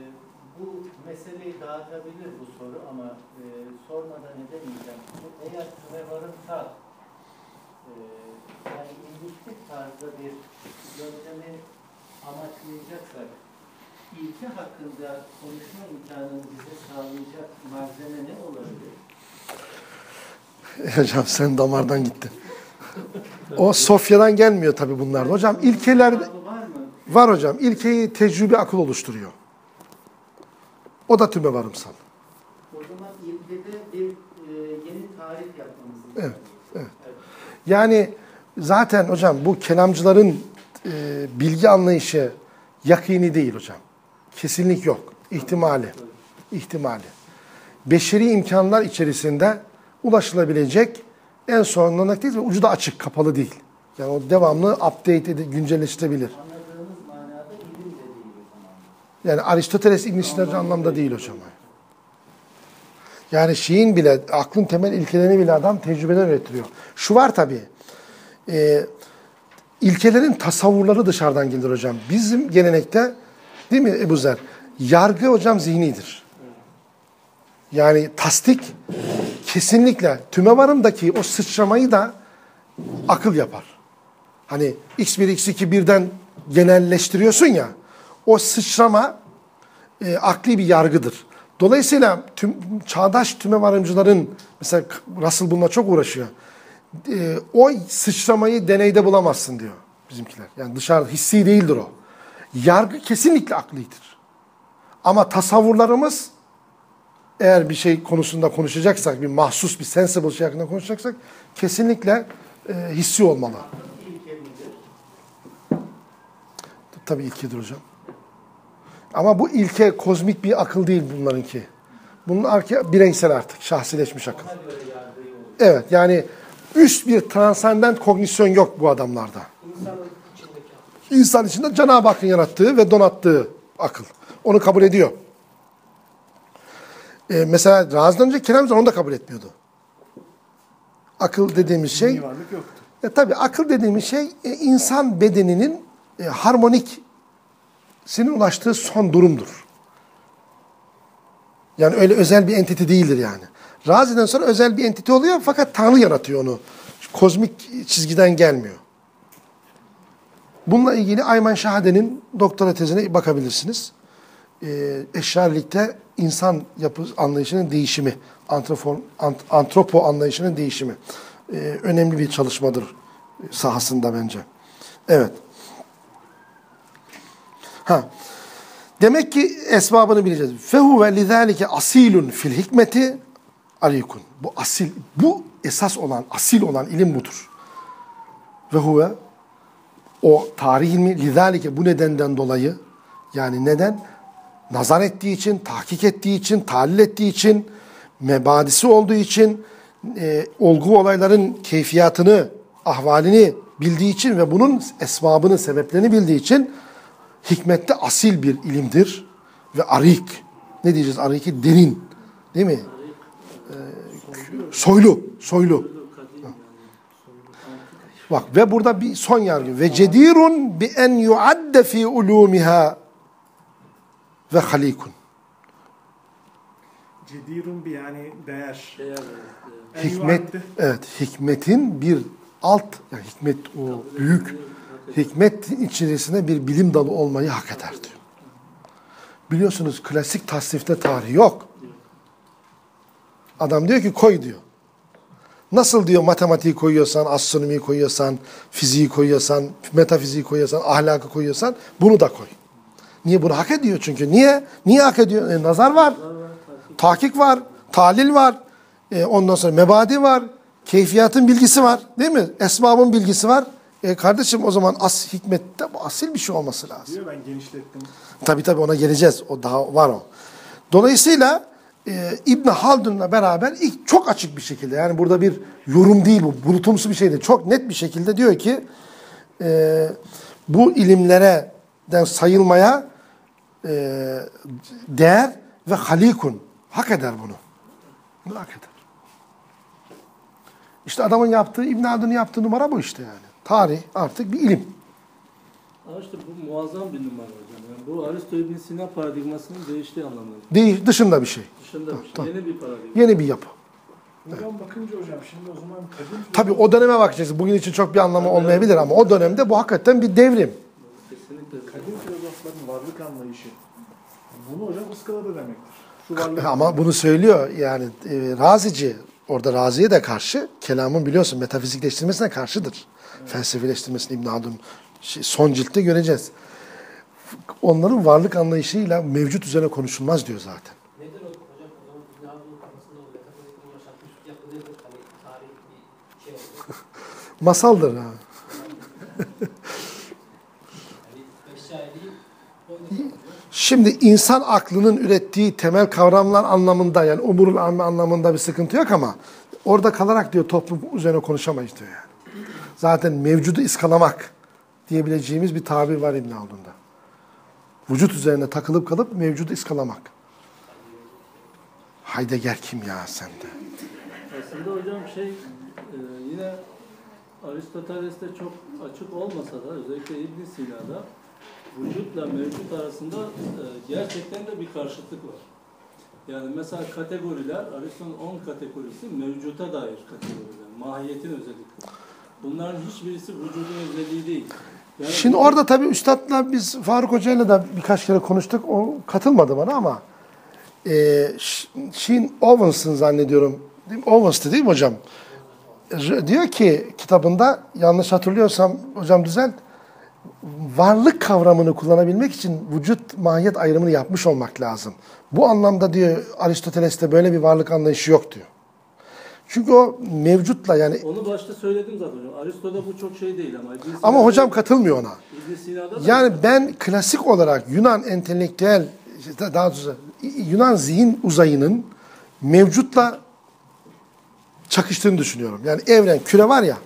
bu meseleyi dağıtabilir bu soru ama e, sormadan edemeyeceğim. Eğer tüme varımsal, e, yani induktif tarzda bir yöntemi amaçlayacaksak, ilke hakkında konuşma imkanını bize sağlayacak malzeme ne olabilir? Hocam sen damardan gittin. O Sofya'dan gelmiyor tabii bunlar. Hocam ilkeler var var hocam. İlkeyi tecrübe akıl oluşturuyor. O da tüme varımsal. O zaman ilkede bir e, yeni tarif yapmamız lazım. Evet, Yani zaten hocam bu kelamcıların e, bilgi anlayışı yakini değil hocam. Kesinlik yok. İhtimali. İhtimali. Beşeri imkanlar içerisinde ulaşılabilecek en sonlanacak değil ve ucu da açık, kapalı değil. Yani o devamlı update edip güncelleştirebilir. Anladığımız manada ilim de değil o zaman. Yani Aristoteles İbn Sina'cı anlamda değil hocam. Yani şeyin bile, aklın temel ilkelerini bile adam tecrübeden öğretiyor. Şu var tabii. e, ilkelerin tasavvurları dışarıdan gelir hocam. Bizim gelenekte değil mi Ebu Zer? Yargı hocam zihnidir. Yani tasdik kesinlikle tümevarımdaki o sıçramayı da akıl yapar. Hani x1 x2 birden genelleştiriyorsun ya o sıçrama e, akli bir yargıdır. Dolayısıyla tüm çağdaş tümevarımcıların mesela Russell bununla çok uğraşıyor. E, o sıçramayı deneyde bulamazsın diyor bizimkiler. Yani dışarı hissi değildir o. Yargı kesinlikle aklidir. Ama tasavvurlarımız eğer bir şey konusunda konuşacaksak, bir mahsus, bir sensible şey hakkında konuşacaksak kesinlikle e, hissi olmalı. Tabii ilkedir hocam. Ama bu ilke kozmik bir akıl değil bunlarınki. Bunun arka bireysel artık, şahsileşmiş akıl. Evet yani üst bir transcendent kognisyon yok bu adamlarda. İnsan içinde Cenab-ı Hakk'ın yarattığı ve donattığı akıl. Onu kabul ediyor. Ee, mesela Razi'den önce Kerem onu da kabul etmiyordu. Akıl dediğimiz şey, e, tabii akıl dediğimiz şey e, insan bedeninin e, harmonik senin ulaştığı son durumdur. Yani öyle özel bir entite değildir yani. Razi'den sonra özel bir entite oluyor fakat Tanrı yaratıyor onu. Kozmik çizgiden gelmiyor. Bununla ilgili Ayman Şahade'nin doktora tezine bakabilirsiniz. Ee, Eşarilikte insan yapı anlayışının değişimi, antropo, ant, antropo anlayışının değişimi. Ee, önemli bir çalışmadır sahasında bence. Evet. Ha. Demek ki esbabını bileceğiz. Fehuve lizalike asilun fil hikmeti alikun. Bu asil, bu esas olan, asil olan ilim budur. Ve huve o tarih ilmi lizalike bu nedenden dolayı yani neden? Nazar ettiği için, tahkik ettiği için, tahlil ettiği için, mebadisi olduğu için, e, olgu olayların keyfiyatını, ahvalini bildiği için ve bunun esbabını, sebeplerini bildiği için hikmette asil bir ilimdir ve arik. Ne diyeceğiz? Ariki derin. Değil mi? Ee, soylu. Soylu. Bak ve burada bir son yargı. Ve cedirun bi en yuadde fi ulumiha ve halikun. Cedirun bir yani değer. Değer, Hikmet, evet hikmetin bir alt, yani hikmet o büyük hikmet içerisinde bir bilim dalı olmayı hak eder diyor. Biliyorsunuz klasik tasnifte tarih yok. Adam diyor ki koy diyor. Nasıl diyor matematiği koyuyorsan, astronomiyi koyuyorsan, fiziği koyuyorsan, metafiziği koyuyorsan, ahlakı koyuyorsan bunu da koy. Niye bunu hak ediyor çünkü? Niye? Niye hak ediyor? E, nazar var, tahkik var, tahlil var, e, ondan sonra mebadi var, keyfiyatın bilgisi var, değil mi? Esbabın bilgisi var. E, kardeşim o zaman as hikmette bu asil bir şey olması lazım. Diyor ben genişlettim. Tabi tabi ona geleceğiz. O daha var o. Dolayısıyla e, İbn Haldun'la beraber ilk çok açık bir şekilde yani burada bir yorum değil bu bulutumsu bir şey değil. Çok net bir şekilde diyor ki e, bu ilimlerden sayılmaya e, değer ve halikun hak eder bunu. Bunu hak eder. İşte adamın yaptığı İbn Haldun'un yaptığı numara bu işte yani. Tarih artık bir ilim. Ama işte bu muazzam bir numara hocam. Yani bu Aristo İbn Sina paradigmasının değiştiği anlamında. Değil, dışında bir şey. Dışında bir şey. Tamam. Yeni bir paradigma. Yeni bir yapı. Buradan bakınca hocam şimdi o zaman kadim Tabii o döneme bakacağız. Bugün için çok bir anlamı olmayabilir ama o dönemde bu hakikaten bir devrim. Kesinlikle. kadim filozofların varlık anlayışı bunu hocam ıskaladı demektir. Şu varlık Ama bunu söylüyor yani e, Razici orada Razi'ye de karşı kelamın biliyorsun metafizikleştirmesine karşıdır. Felsefileştirmesini İbn Haldun şey, son ciltte göreceğiz. Onların varlık anlayışıyla mevcut üzerine konuşulmaz diyor zaten. Hani şey. Masaldır ha. Şimdi insan aklının ürettiği temel kavramlar anlamında yani umurul amme anlamında bir sıkıntı yok ama orada kalarak diyor toplum üzerine konuşamayız diyor yani. Zaten mevcudu iskalamak diyebileceğimiz bir tabir var İbn Haldun'da. Vücut üzerine takılıp kalıp mevcudu iskalamak. Heidegger kim ya sende? Aslında hocam şey e, yine Aristoteles'te çok açık olmasa da özellikle ibn Sina'da vücutla mevcut arasında e, gerçekten de bir karşıtlık var. Yani mesela kategoriler, Aristo'nun 10 kategorisi mevcuta dair kategoriler, mahiyetin özellikleri. Bunların hiçbirisi vücudun özelliği değil. Yani Şimdi bu- orada tabii üstadla biz Faruk Hoca'yla da birkaç kere konuştuk. O katılmadı bana ama e, Sheen Owens'ın zannediyorum. Değil mi? Owens'tı değil mi hocam? Diyor ki kitabında yanlış hatırlıyorsam hocam düzelt. Varlık kavramını kullanabilmek için vücut mahiyet ayrımını yapmış olmak lazım. Bu anlamda diyor Aristoteles'te böyle bir varlık anlayışı yok diyor. Çünkü o mevcutla yani Onu başta söyledim zaten hocam. Aristo'da bu çok şey değil ama. İbn ama Sina'da- hocam katılmıyor ona. Sina'da da Yani ben klasik olarak Yunan entelektüel, daha doğrusu Yunan zihin uzayının mevcutla çakıştığını düşünüyorum. Yani evren, küre var ya,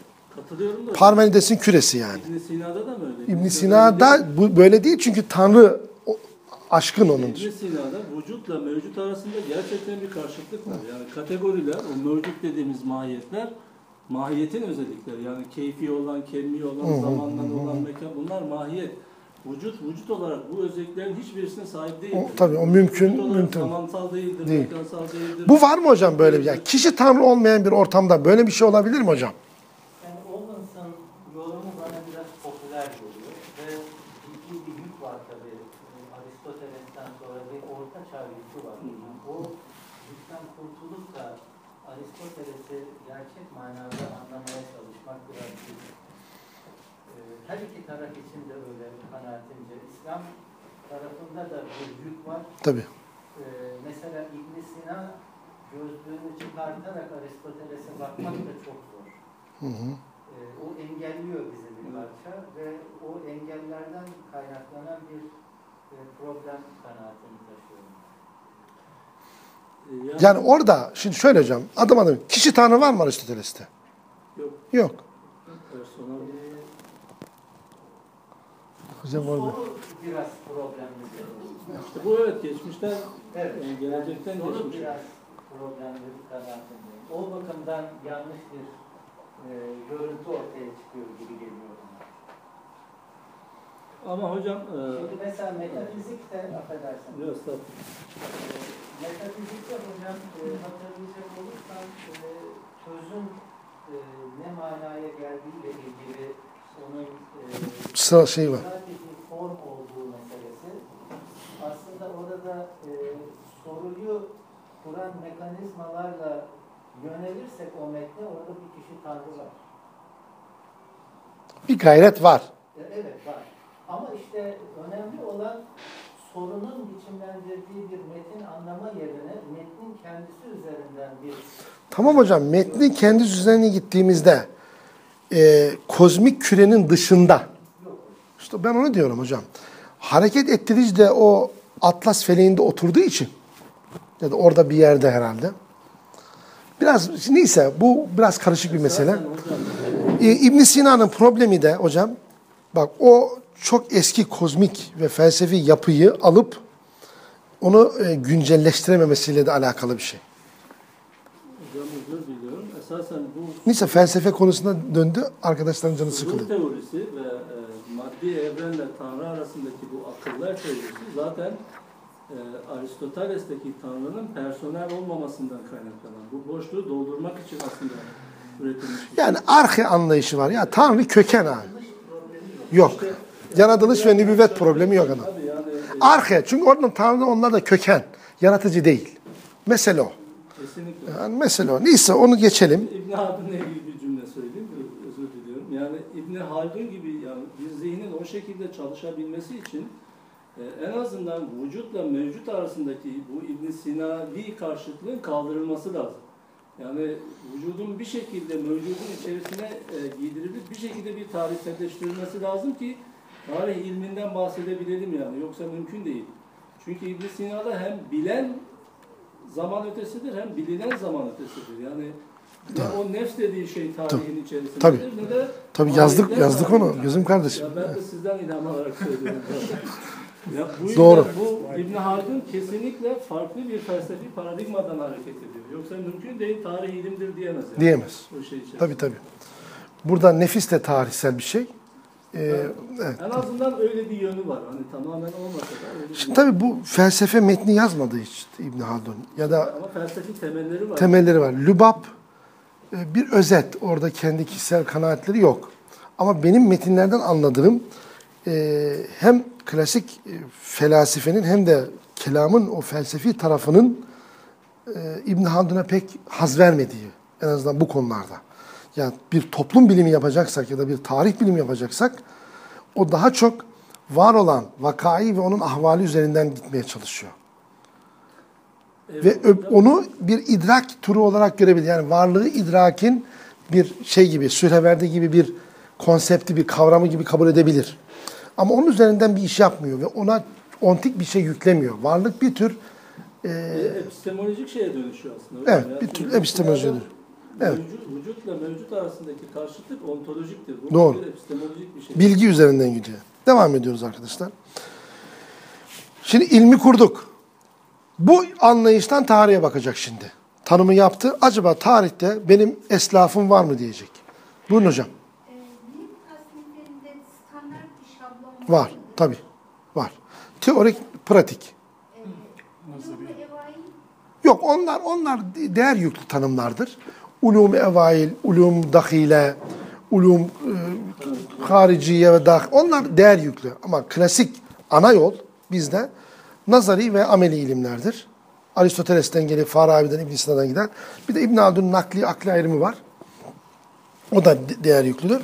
katılıyorum da. Parmenides'in küresi yani. İbn Sina'da da mı öyle? İbn Sina'da bu böyle değil çünkü Tanrı aşkın onun. İbn Sina'da vücutla mevcut arasında gerçekten bir karşıtlık var. Yani kategoriler, o mevcut dediğimiz mahiyetler, mahiyetin özellikleri. Yani keyfi olan, kemmi olan, zamandan olan mekan bunlar mahiyet. Vücut, vücut olarak bu özelliklerin hiçbirisine sahip değildir. O, tabii o mümkün, Vücut olarak mümkün. Zamansal değildir, Değil. mekansal değildir. Bu var mı hocam böyle bir yani kişi Tanrı olmayan bir ortamda böyle bir şey olabilir mi hocam? Yani Owens'ın yorumu bana biraz popüler geliyor ve ciddi bir yük var tabii. Ee, Aristoteles'ten sonra bir orta çağ yükü var. O yükten kurtulup da Aristoteles'i gerçek manada anlamaya çalışmak biraz güç. Ee, Her iki taraf için de öyle kanaatimce. İslam tarafında da bir yük var. Tabii. Ee, mesela ibn Sina gözlüğünü çıkartarak Aristoteles'e bakmak da çok zor. Hı hı. Ee, o engelliyor bizi bir parça ve o engellerden kaynaklanan bir e, problem kanaatini taşıyorum. Yani orada şimdi şöyle hocam adım adım kişi Tanrı var mı Aristoteles'te? Yok. Yok. Personel Hocam orada. biraz problemli. İşte bu evet geçmişten Evet. Yani gelecekten soru geçmiş. biraz problemli kanaatindeyim. O bakımdan yanlış bir e, görüntü ortaya çıkıyor gibi geliyor. Ama hocam e, Şimdi mesela metafizikte, affedersin, biraz da- Metafizikte hocam e, hatırlayacak olursan e, çözüm e, ne manaya geldiğiyle ilgili onun e, Sıra şey var. sadece bir form olduğu meselesi aslında orada e, soruyu kuran mekanizmalarla yönelirsek o metne orada bir kişi tanrı var. Bir gayret var. E, Evet var. Ama işte önemli olan sorunun biçimlendirdiği bir metin anlama yerine metnin kendisi üzerinden bir Tamam hocam metnin kendi üzerine gittiğimizde e, kozmik kürenin dışında işte ben onu diyorum hocam. Hareket ettirici de o Atlas feleğinde oturduğu için ya da orada bir yerde herhalde. Biraz neyse bu biraz karışık bir mesele. Zaten hocam E, İbn Sina'nın problemi de hocam bak o çok eski kozmik ve felsefi yapıyı alıp onu e, güncelleştirememesiyle de alakalı bir şey. Esasen bu Neyse felsefe konusuna döndü. Arkadaşların canı sıkıldı. teorisi ve e, maddi evrenle Tanrı arasındaki bu akıllar teorisi zaten e, Aristoteles'teki Tanrı'nın personel olmamasından kaynaklanan bu boşluğu doldurmak için aslında üretilmiş şey. Yani arhe anlayışı var. Ya Tanrı köken ha. Yok. Yaratılış ve nübüvvet problemi yok adam. E, Arhe. Çünkü oradan Tanrı onlar da köken. Yaratıcı değil. Mesele o. kesinlikle. Yani mesele o. Neyse onu geçelim. İbn Haldun'la ilgili bir cümle söyleyeyim. Özür diliyorum. Yani İbn Haldun gibi yani bir zihnin o şekilde çalışabilmesi için e, en azından vücutla mevcut arasındaki bu İbn Sinavi karşıtlığın kaldırılması lazım. Yani vücudun bir şekilde mevcudun içerisine e, giydirilip bir şekilde bir tarihselleştirilmesi lazım ki tarih ilminden bahsedebilelim yani. Yoksa mümkün değil. Çünkü İbn Sina'da hem bilen zaman ötesidir hem bilinen zaman ötesidir. Yani ne o nefs dediği şey tarihin içerisindedir Tabii. ne de Tabii yazdık yazdık onu gözüm kardeşim. Ya ben de sizden ilham alarak söylüyorum. ya bu Doğru. bu İbn Haldun kesinlikle farklı bir felsefi paradigmadan hareket ediyor. Yoksa mümkün değil tarih ilimdir diyemez. Yani. Diyemez. O şey. Tabii tabii. Burada nefis de tarihsel bir şey. Ee, evet. En azından öyle bir yönü var. Hani tamamen olmasa da öyle Şimdi tabii bu felsefe metni yazmadı hiç İbn Haldun ya da Ama felsefi temelleri var. temelleri var. Lübab e, bir özet. Orada kendi kişisel kanaatleri yok. Ama benim metinlerden anladığım e, hem klasik e, felasifenin hem de kelamın o felsefi tarafının İbn Haldun'a pek haz vermediği en azından bu konularda. Yani bir toplum bilimi yapacaksak ya da bir tarih bilimi yapacaksak o daha çok var olan vakayı ve onun ahvali üzerinden gitmeye çalışıyor. Evet, Ve onu bir idrak turu olarak görebilir. Yani varlığı idrakin bir şey gibi, süreverdi gibi bir konsepti, bir kavramı gibi kabul edebilir. Ama onun üzerinden bir iş yapmıyor ve ona ontik bir şey yüklemiyor. Varlık bir tür e, epistemolojik şeye dönüşüyor aslında. Evet, bir tür epistemolojiye bunlardan Evet. Mevcut, vücutla mevcut arasındaki karşıtlık ontolojiktir. Bu Doğru. bir epistemolojik bir şey. bilgi üzerinden gidiyor. Devam ediyoruz arkadaşlar. Şimdi ilmi kurduk. Bu anlayıştan tarihe bakacak şimdi. Tanımı yaptı. Acaba tarihte benim eslafım var mı diyecek. Buyurun hocam. Ee, bilim tasniflerinde standart bir şablon Var. Tabii. Var. Teorik, pratik. Ee, Yok onlar onlar değer yüklü tanımlardır. Ulum evail, ulum dahile, ulum e, hariciye ve dah onlar değer yüklü. Ama klasik ana yol bizde nazari ve ameli ilimlerdir. Aristoteles'ten gelip Farabi'den, İbn Sina'dan giden. Bir de İbn Haldun'un nakli, akli ayrımı var. O da de- değer yüklüdür.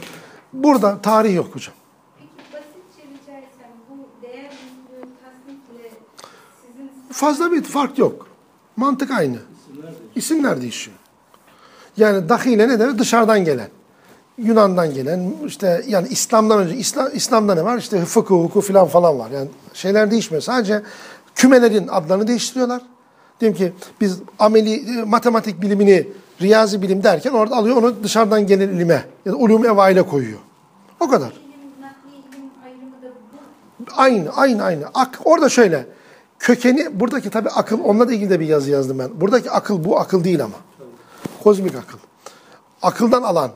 Burada tarih yok hocam. Fazla bir fark yok. Mantık aynı. İsimler değişiyor. Yani dahile ne demek? Dışarıdan gelen. Yunan'dan gelen, işte yani İslam'dan önce, İslam, İslam'da ne var? İşte fıkıh, hukuk falan falan var. Yani şeyler değişmiyor. Sadece kümelerin adlarını değiştiriyorlar. Diyelim ki biz ameli, e, matematik bilimini, riyazi bilim derken orada alıyor onu dışarıdan gelen ilime ya da ulum evaile koyuyor. O kadar. Aynı, aynı, aynı. Ak, orada şöyle. Kökeni, buradaki tabii akıl, onunla da ilgili de bir yazı yazdım ben. Buradaki akıl bu akıl değil ama. Kozmik akıl. Akıldan alan.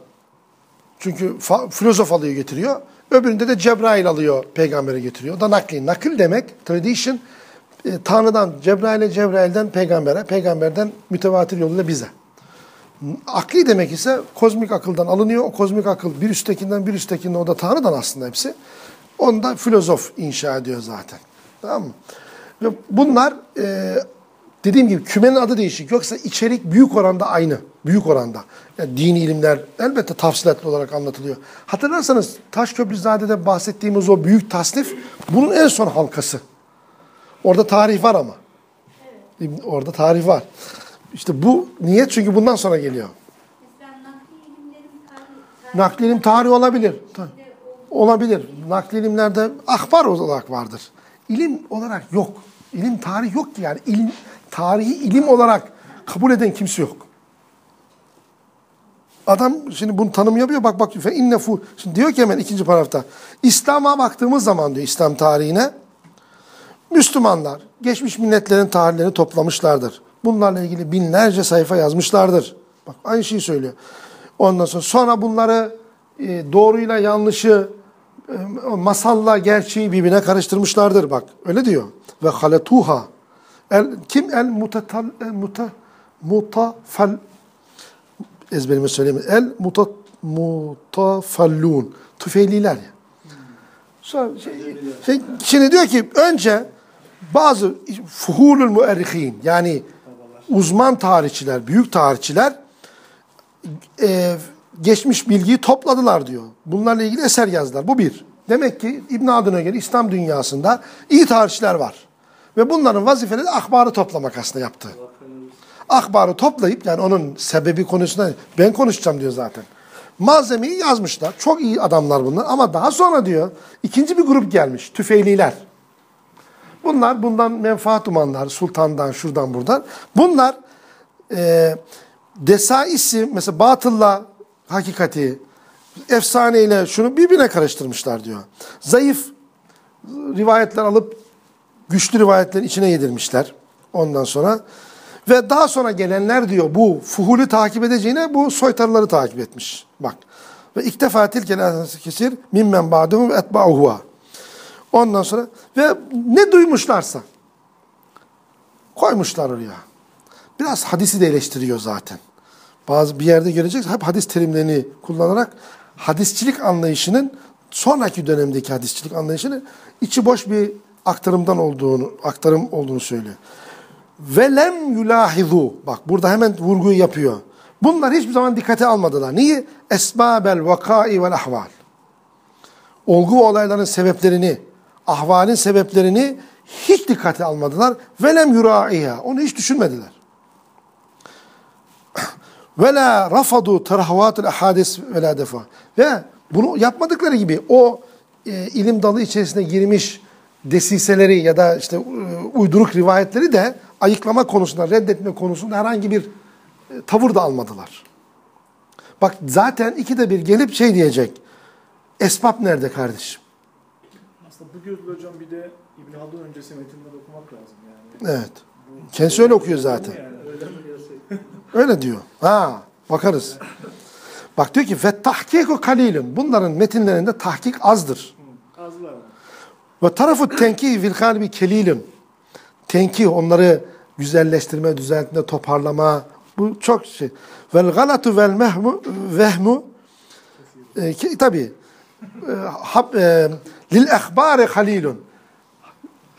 Çünkü filozof alıyor getiriyor. Öbüründe de Cebrail alıyor peygambere getiriyor. O da nakli. Nakil demek, tradition, e, Tanrı'dan, Cebrail'e, Cebrail'den peygambere, peygamberden mütevatir yoluyla bize. Akli demek ise kozmik akıldan alınıyor. O kozmik akıl bir üsttekinden bir üsttekinden o da Tanrı'dan aslında hepsi. Onu da filozof inşa ediyor zaten. Tamam mı? Ve bunlar e, dediğim gibi kümenin adı değişik. Yoksa içerik büyük oranda aynı. Büyük oranda. Yani dini ilimler elbette tafsilatlı olarak anlatılıyor. Hatırlarsanız Taşköprüzade'de bahsettiğimiz o büyük tasnif bunun en son halkası. Orada tarih var ama. Orada tarih var. İşte bu niye? Çünkü bundan sonra geliyor. Nakli ilimlerin tarihi, Nakli ilim tarih olabilir. Olabilir. Nakli ilimlerde ahbar olarak vardır. İlim olarak yok. İlim tarih yok ki yani. İlim, tarihi ilim olarak kabul eden kimse yok. Adam şimdi bunu tanım yapıyor. Bak bak fe innefu. Şimdi diyor ki hemen ikinci paragrafta. İslam'a baktığımız zaman diyor İslam tarihine Müslümanlar geçmiş milletlerin tarihlerini toplamışlardır. Bunlarla ilgili binlerce sayfa yazmışlardır. Bak aynı şeyi söylüyor. Ondan sonra sonra bunları e, doğruyla yanlışı e, masalla gerçeği birbirine karıştırmışlardır. Bak öyle diyor. Ve haletuha. El, kim el mutetal el mute, mutafal ezberime söyleyeyim. El muta, mutafallun. Tüfeililer. ya. Sonra şey, şey, şimdi diyor ki önce bazı fuhulul müerrihin yani uzman tarihçiler, büyük tarihçiler e, geçmiş bilgiyi topladılar diyor. Bunlarla ilgili eser yazdılar. Bu bir. Demek ki İbn Haldun'a göre İslam dünyasında iyi tarihçiler var. Ve bunların vazifeleri ahbarı toplamak aslında yaptı. Ahbarı toplayıp yani onun sebebi konusunda ben konuşacağım diyor zaten. Malzemeyi yazmışlar. Çok iyi adamlar bunlar ama daha sonra diyor ikinci bir grup gelmiş. Tüfeililer. Bunlar bundan menfaat umanlar. Sultandan şuradan buradan. Bunlar e, desaisi mesela batılla hakikati efsaneyle şunu birbirine karıştırmışlar diyor. Zayıf rivayetler alıp güçlü rivayetlerin içine yedirmişler. Ondan sonra ve daha sonra gelenler diyor bu fuhulü takip edeceğine bu soytarıları takip etmiş. Bak Ve iktefa tilkel kesir mimmen ba'duhum ve etba'uhuha. Ondan sonra ve ne duymuşlarsa koymuşlar oraya. Biraz hadisi de eleştiriyor zaten. Bazı bir yerde göreceksiniz hep hadis terimlerini kullanarak hadisçilik anlayışının sonraki dönemdeki hadisçilik anlayışının içi boş bir aktarımdan olduğunu aktarım olduğunu söylüyor. Ve lem yulahizu. Bak burada hemen vurguyu yapıyor. Bunlar hiçbir zaman dikkate almadılar. Niye? Esbabel vakai vel ahval. Olgu ve olayların sebeplerini, ahvalin sebeplerini hiç dikkate almadılar. Ve lem yuraiha. Onu hiç düşünmediler. Ve la rafadu terahavatul ahadis ve la defa. Ve bunu yapmadıkları gibi o e, ilim dalı içerisine girmiş desiseleri ya da işte e, uyduruk rivayetleri de ayıklama konusunda, reddetme konusunda herhangi bir e, tavır da almadılar. Bak zaten ikide bir gelip şey diyecek. Esbab nerede kardeşim? Aslında bu gözle hocam bir de İbn Haldun öncesi metinleri okumak lazım yani. Evet. Kendisi öyle okuyor zaten. Yani öyle Öyle diyor. Ha, bakarız. Bak diyor ki ve tahkiku kalilun. Bunların metinlerinde tahkik azdır. azlar. Ve tarafı tenkih fil kalbi kelilun. Tenkih onları güzelleştirme, düzeltme, toparlama bu çok şey. Vel galatu vel mehmu vehmu e, tabi e, e, lil ehbari halilun.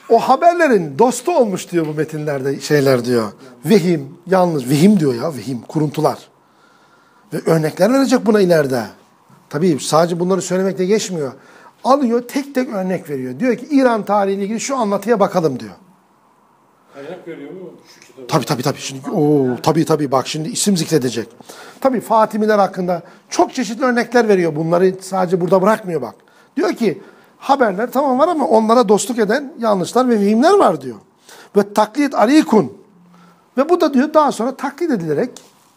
O haberlerin dostu olmuş diyor bu metinlerde şeyler diyor. Vehim, yalnız vehim diyor ya, vehim, kuruntular. Ve örnekler verecek buna ileride. Tabii sadece bunları söylemekle geçmiyor. Alıyor tek tek örnek veriyor. Diyor ki İran tarihiyle ilgili şu anlatıya bakalım diyor. Kaynak veriyor mu şu kitabı? Tabii tabii tabii. Şimdi o tabii tabii bak şimdi isim zikredecek. Tabii Fatimiler hakkında çok çeşitli örnekler veriyor. Bunları sadece burada bırakmıyor bak. Diyor ki haberler tamam var ama onlara dostluk eden yanlışlar ve vehimler var diyor. Ve taklit arikun. Ve bu da diyor daha sonra taklit edilerek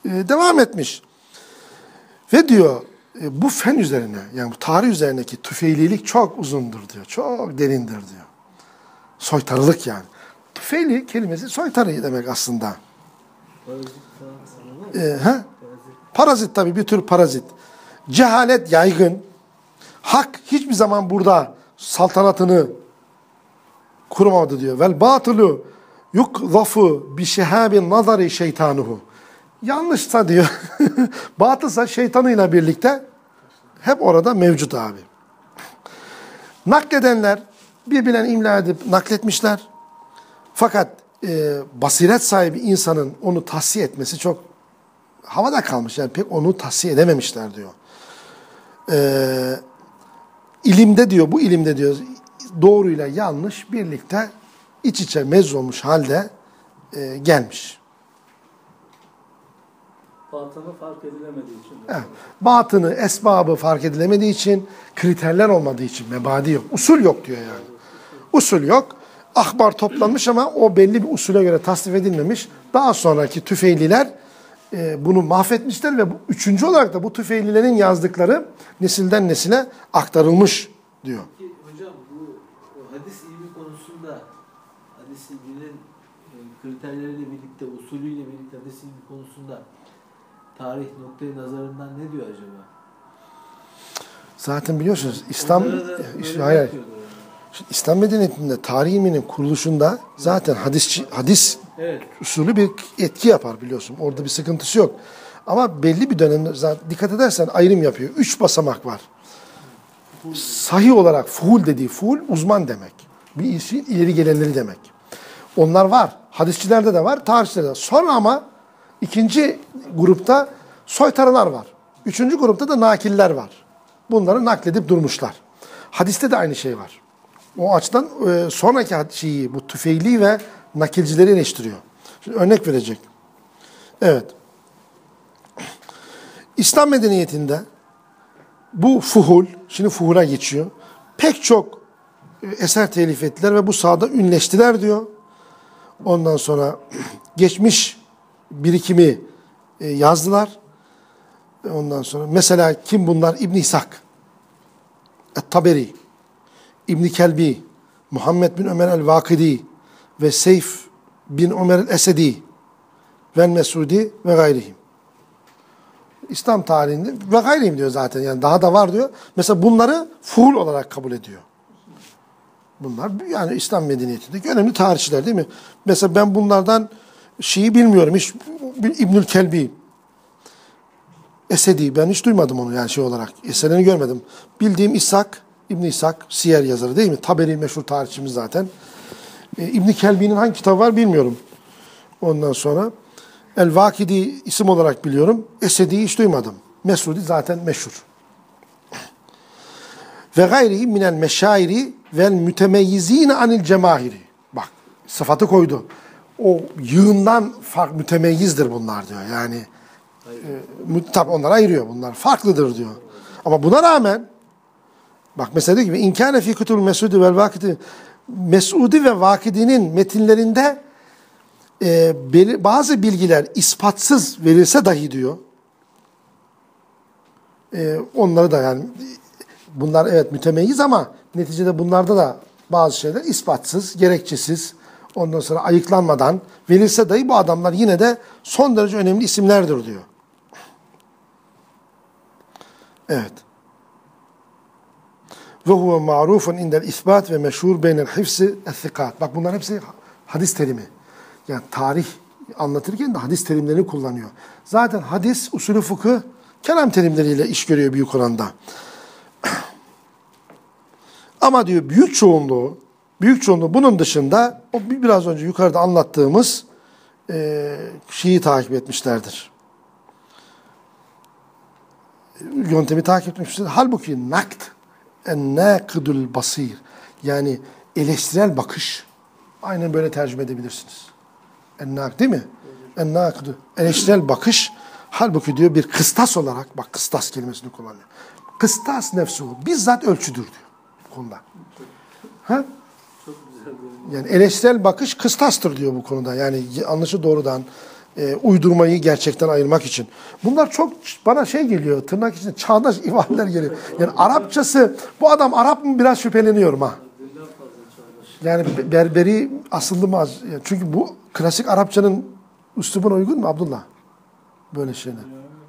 e, devam etmiş. Ve diyor bu fen üzerine yani bu tarih üzerindeki tüfeililik çok uzundur diyor. Çok derindir diyor. Soytarılık yani. Tüfeili kelimesi soytarı demek aslında. Ee, he? Parazit tabii bir tür parazit. Cehalet yaygın. Hak hiçbir zaman burada saltanatını kurmadı diyor. Vel batılu yukzafu bi şehabin nazari şeytanuhu. Yanlışsa diyor. Batılsa şeytanıyla birlikte hep orada mevcut abi. Nakledenler birbirine imla edip nakletmişler. Fakat e, basiret sahibi insanın onu tahsiye etmesi çok havada kalmış. Yani pek onu tahsiye edememişler diyor. E, ilimde diyor, bu ilimde diyor doğruyla yanlış birlikte iç içe mez olmuş halde e, gelmiş. Batını fark edilemediği için. Evet. Batını, esbabı fark edilemediği için, kriterler olmadığı için mebadi yok. Usul yok diyor yani. Usul yok. Ahbar toplanmış ama o belli bir usule göre tasnif edilmemiş. Daha sonraki tüfeililer e, bunu mahvetmişler ve bu, üçüncü olarak da bu tüfeililerin yazdıkları nesilden nesile aktarılmış diyor. Peki hocam bu hadis ilmi konusunda hadis ilminin e, kriterleriyle birlikte, usulüyle birlikte hadis ilmi konusunda tarih noktayı nazarından ne diyor acaba? Zaten biliyorsunuz İslam hayır, İslam medeniyetinde tarih ilminin kuruluşunda zaten hadis hadis Evet. usulü bir etki yapar biliyorsun. Orada bir sıkıntısı yok. Ama belli bir dönemde zaten dikkat edersen ayrım yapıyor. Üç basamak var. Sahih olarak fuhul dediği fuhul uzman demek. Bir işin ileri gelenleri demek. Onlar var. Hadisçilerde de var, tarihçilerde de var. Sonra ama ikinci grupta soytarılar var. Üçüncü grupta da nakiller var. Bunları nakledip durmuşlar. Hadiste de aynı şey var. O açıdan e, sonraki şeyi, bu tüfeili ve nakilcileri eleştiriyor. Şimdi örnek verecek. Evet. İslam medeniyetinde bu fuhul, şimdi fuhula geçiyor. Pek çok e, eser telif ettiler ve bu sahada ünleştiler diyor. Ondan sonra geçmiş birikimi e, yazdılar. Ondan sonra mesela kim bunlar? İbn İshak, Et-Taberi, İbn Kelbi, Muhammed bin Ömer el-Vakidi ve Seyf bin Ömer el-Esedi ve Mesudi ve gayrihim. İslam tarihinde ve gayriyim diyor zaten. Yani daha da var diyor. Mesela bunları fuhul olarak kabul ediyor. Bunlar yani İslam medeniyetindeki önemli tarihçiler değil mi? Mesela ben bunlardan şeyi bilmiyorum. Hiç İbnül Kelbi Esedi ben hiç duymadım onu yani şey olarak. Eserini görmedim. Bildiğim İshak, İbn İshak, Siyer yazarı değil mi? Taberi meşhur tarihçimiz zaten. E, İbn Kelbi'nin hangi kitabı var bilmiyorum. Ondan sonra El Vakidi isim olarak biliyorum. Esedi'yi hiç duymadım. Mesudi zaten meşhur. Ve gayrihi minel meşairi vel mütemeyyizine anil cemahiri. Bak sıfatı koydu. O yığından fark mütemeyyizdir bunlar diyor. Yani e, tabi onları ayırıyor. Bunlar farklıdır diyor. Ama buna rağmen bak mesela diyor gibi inkâne fî kutubul mesudi vel vakidi Mesudi ve Vakidi'nin metinlerinde e, beli- bazı bilgiler ispatsız verilse dahi diyor. E, onları da yani bunlar evet mütemeyyiz ama neticede bunlarda da bazı şeyler ispatsız, gerekçesiz, ondan sonra ayıklanmadan verilse dahi bu adamlar yine de son derece önemli isimlerdir diyor. Evet. Ve huve ma'rufun indel isbat ve meşhur beynel hifsi ethikat. Bak bunlar hepsi hadis terimi. Yani tarih anlatırken de hadis terimlerini kullanıyor. Zaten hadis usulü fıkıh kelam terimleriyle iş görüyor büyük oranda. Ama diyor büyük çoğunluğu, büyük çoğunluğu bunun dışında o bir- biraz önce yukarıda anlattığımız e, şeyi takip etmişlerdir. Yöntemi takip etmişlerdir. Halbuki nakt, en-nakidul basir yani eleştirel bakış aynen böyle tercüme edebilirsiniz. En-nak değil mi? En-nakidu eleştirel bakış halbuki diyor bir kıstas olarak bak kıstas kelimesini kullanıyor. Kıstas nefsu bizzat ölçüdür diyor bu konuda. Ha? Yani eleştirel bakış kıstastır diyor bu konuda. Yani yanlışı doğrudan, e, uydurmayı gerçekten ayırmak için. Bunlar çok bana şey geliyor, tırnak içinde çağdaş ifadeler geliyor. Yani Arapçası, bu adam Arap mı biraz şüpheleniyorum ha. Yani be- berberi asıllı mı? az- Çünkü bu klasik Arapçanın üslubuna uygun mu Abdullah? Böyle şeyler.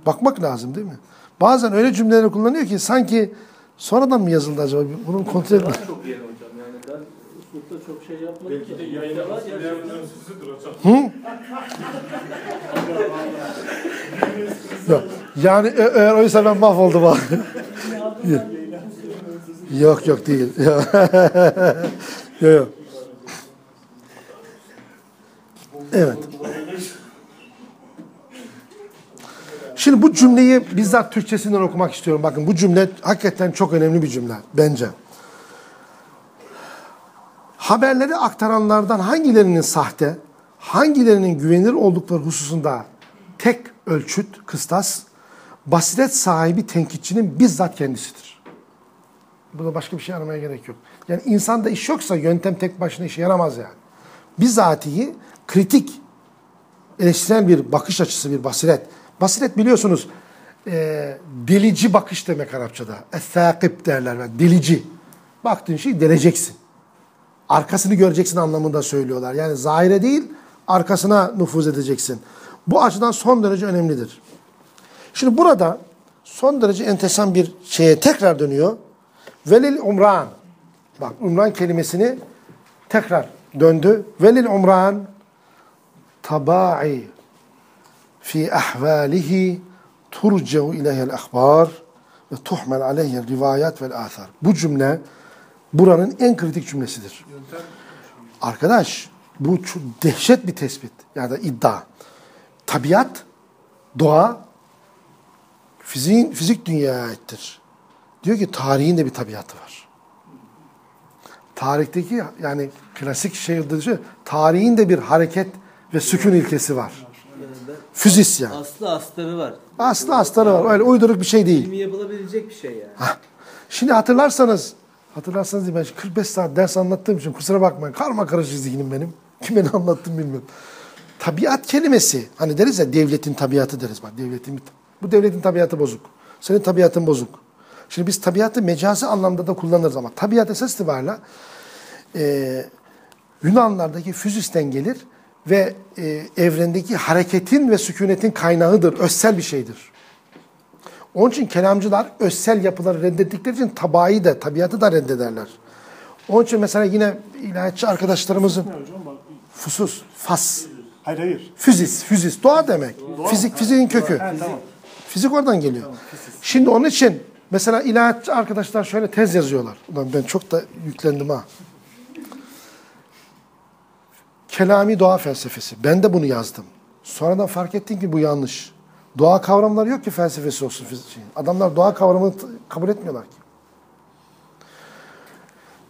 Bakmak lazım değil mi? Bazen öyle cümleleri kullanıyor ki sanki sonradan mı yazıldı acaba? Bunun kontrol etmek. Daha çok yeni hocam yani ben uslupta çok şey yapmadım. Belki de yayına Ama hazırlayan gerçekten- sizidir hocam. Yok. Yani e- eğer oysa ben mahvoldum ha. yok yok değil. yok yok. Evet. Şimdi bu cümleyi bizzat Türkçesinden okumak istiyorum. Bakın bu cümle hakikaten çok önemli bir cümle bence. Haberleri aktaranlardan hangilerinin sahte, hangilerinin güvenilir oldukları hususunda tek ölçüt, kıstas, basiret sahibi tenkitçinin bizzat kendisidir. Burada başka bir şey aramaya gerek yok. Yani insanda iş yoksa yöntem tek başına işe yaramaz yani. Bizatihi kritik, eleştirel bir bakış açısı, bir basiret. Basiret biliyorsunuz e, delici bakış demek Arapçada. Es-sakip derler. Delici. Baktığın şeyi deleceksin. Arkasını göreceksin anlamında söylüyorlar. Yani zahire değil, arkasına nüfuz edeceksin. Bu açıdan son derece önemlidir. Şimdi burada son derece enteresan bir şeye tekrar dönüyor. Velil umran. Bak umran kelimesini tekrar döndü. Velil umran tabai fi ahvalihi turce'u ileyhel ahbar ve tuhmel aleyhel rivayat vel athar. Bu cümle buranın en kritik cümlesidir. Arkadaş bu dehşet bir tespit ya da iddia. Tabiat, doğa, fiziğin, fizik dünyaya aittir. Diyor ki tarihin de bir tabiatı var. Tarihteki yani klasik şey dışı tarihin de bir hareket ve sükun ilkesi var. Füzis yani. Aslı astarı var. Aslı astarı var. Öyle uyduruk bir şey değil. Kimi yapılabilecek bir şey yani. Şimdi hatırlarsanız, hatırlarsanız ben 45 saat ders anlattığım için kusura bakmayın. Karma karışık zihnim benim. Kime ne anlattım bilmiyorum. Tabiat kelimesi, hani deriz ya devletin tabiatı deriz. Bak devletin, bu devletin tabiatı bozuk. Senin tabiatın bozuk. Şimdi biz tabiatı mecazi anlamda da kullanırız ama tabiat esas itibariyle e, Yunanlardaki füzisten gelir ve e, evrendeki hareketin ve sükunetin kaynağıdır. Özsel bir şeydir. Onun için kelamcılar özsel yapıları reddettikleri için tabayı da, tabiatı da reddederler. Onun için mesela yine ilahiyatçı arkadaşlarımızın fusus, fas, Hayır hayır. füzis, füzis, doğa demek. Fizik, fiziğin kökü. Ha, tamam. Fizik oradan geliyor. Şimdi onun için mesela ilahiyatçı arkadaşlar şöyle tez yazıyorlar. Ulan ben çok da yüklendim ha. Kelami doğa felsefesi. Ben de bunu yazdım. Sonradan fark ettim ki bu yanlış. Doğa kavramları yok ki felsefesi olsun. fizik- şey. Adamlar doğa kavramını kabul etmiyorlar ki.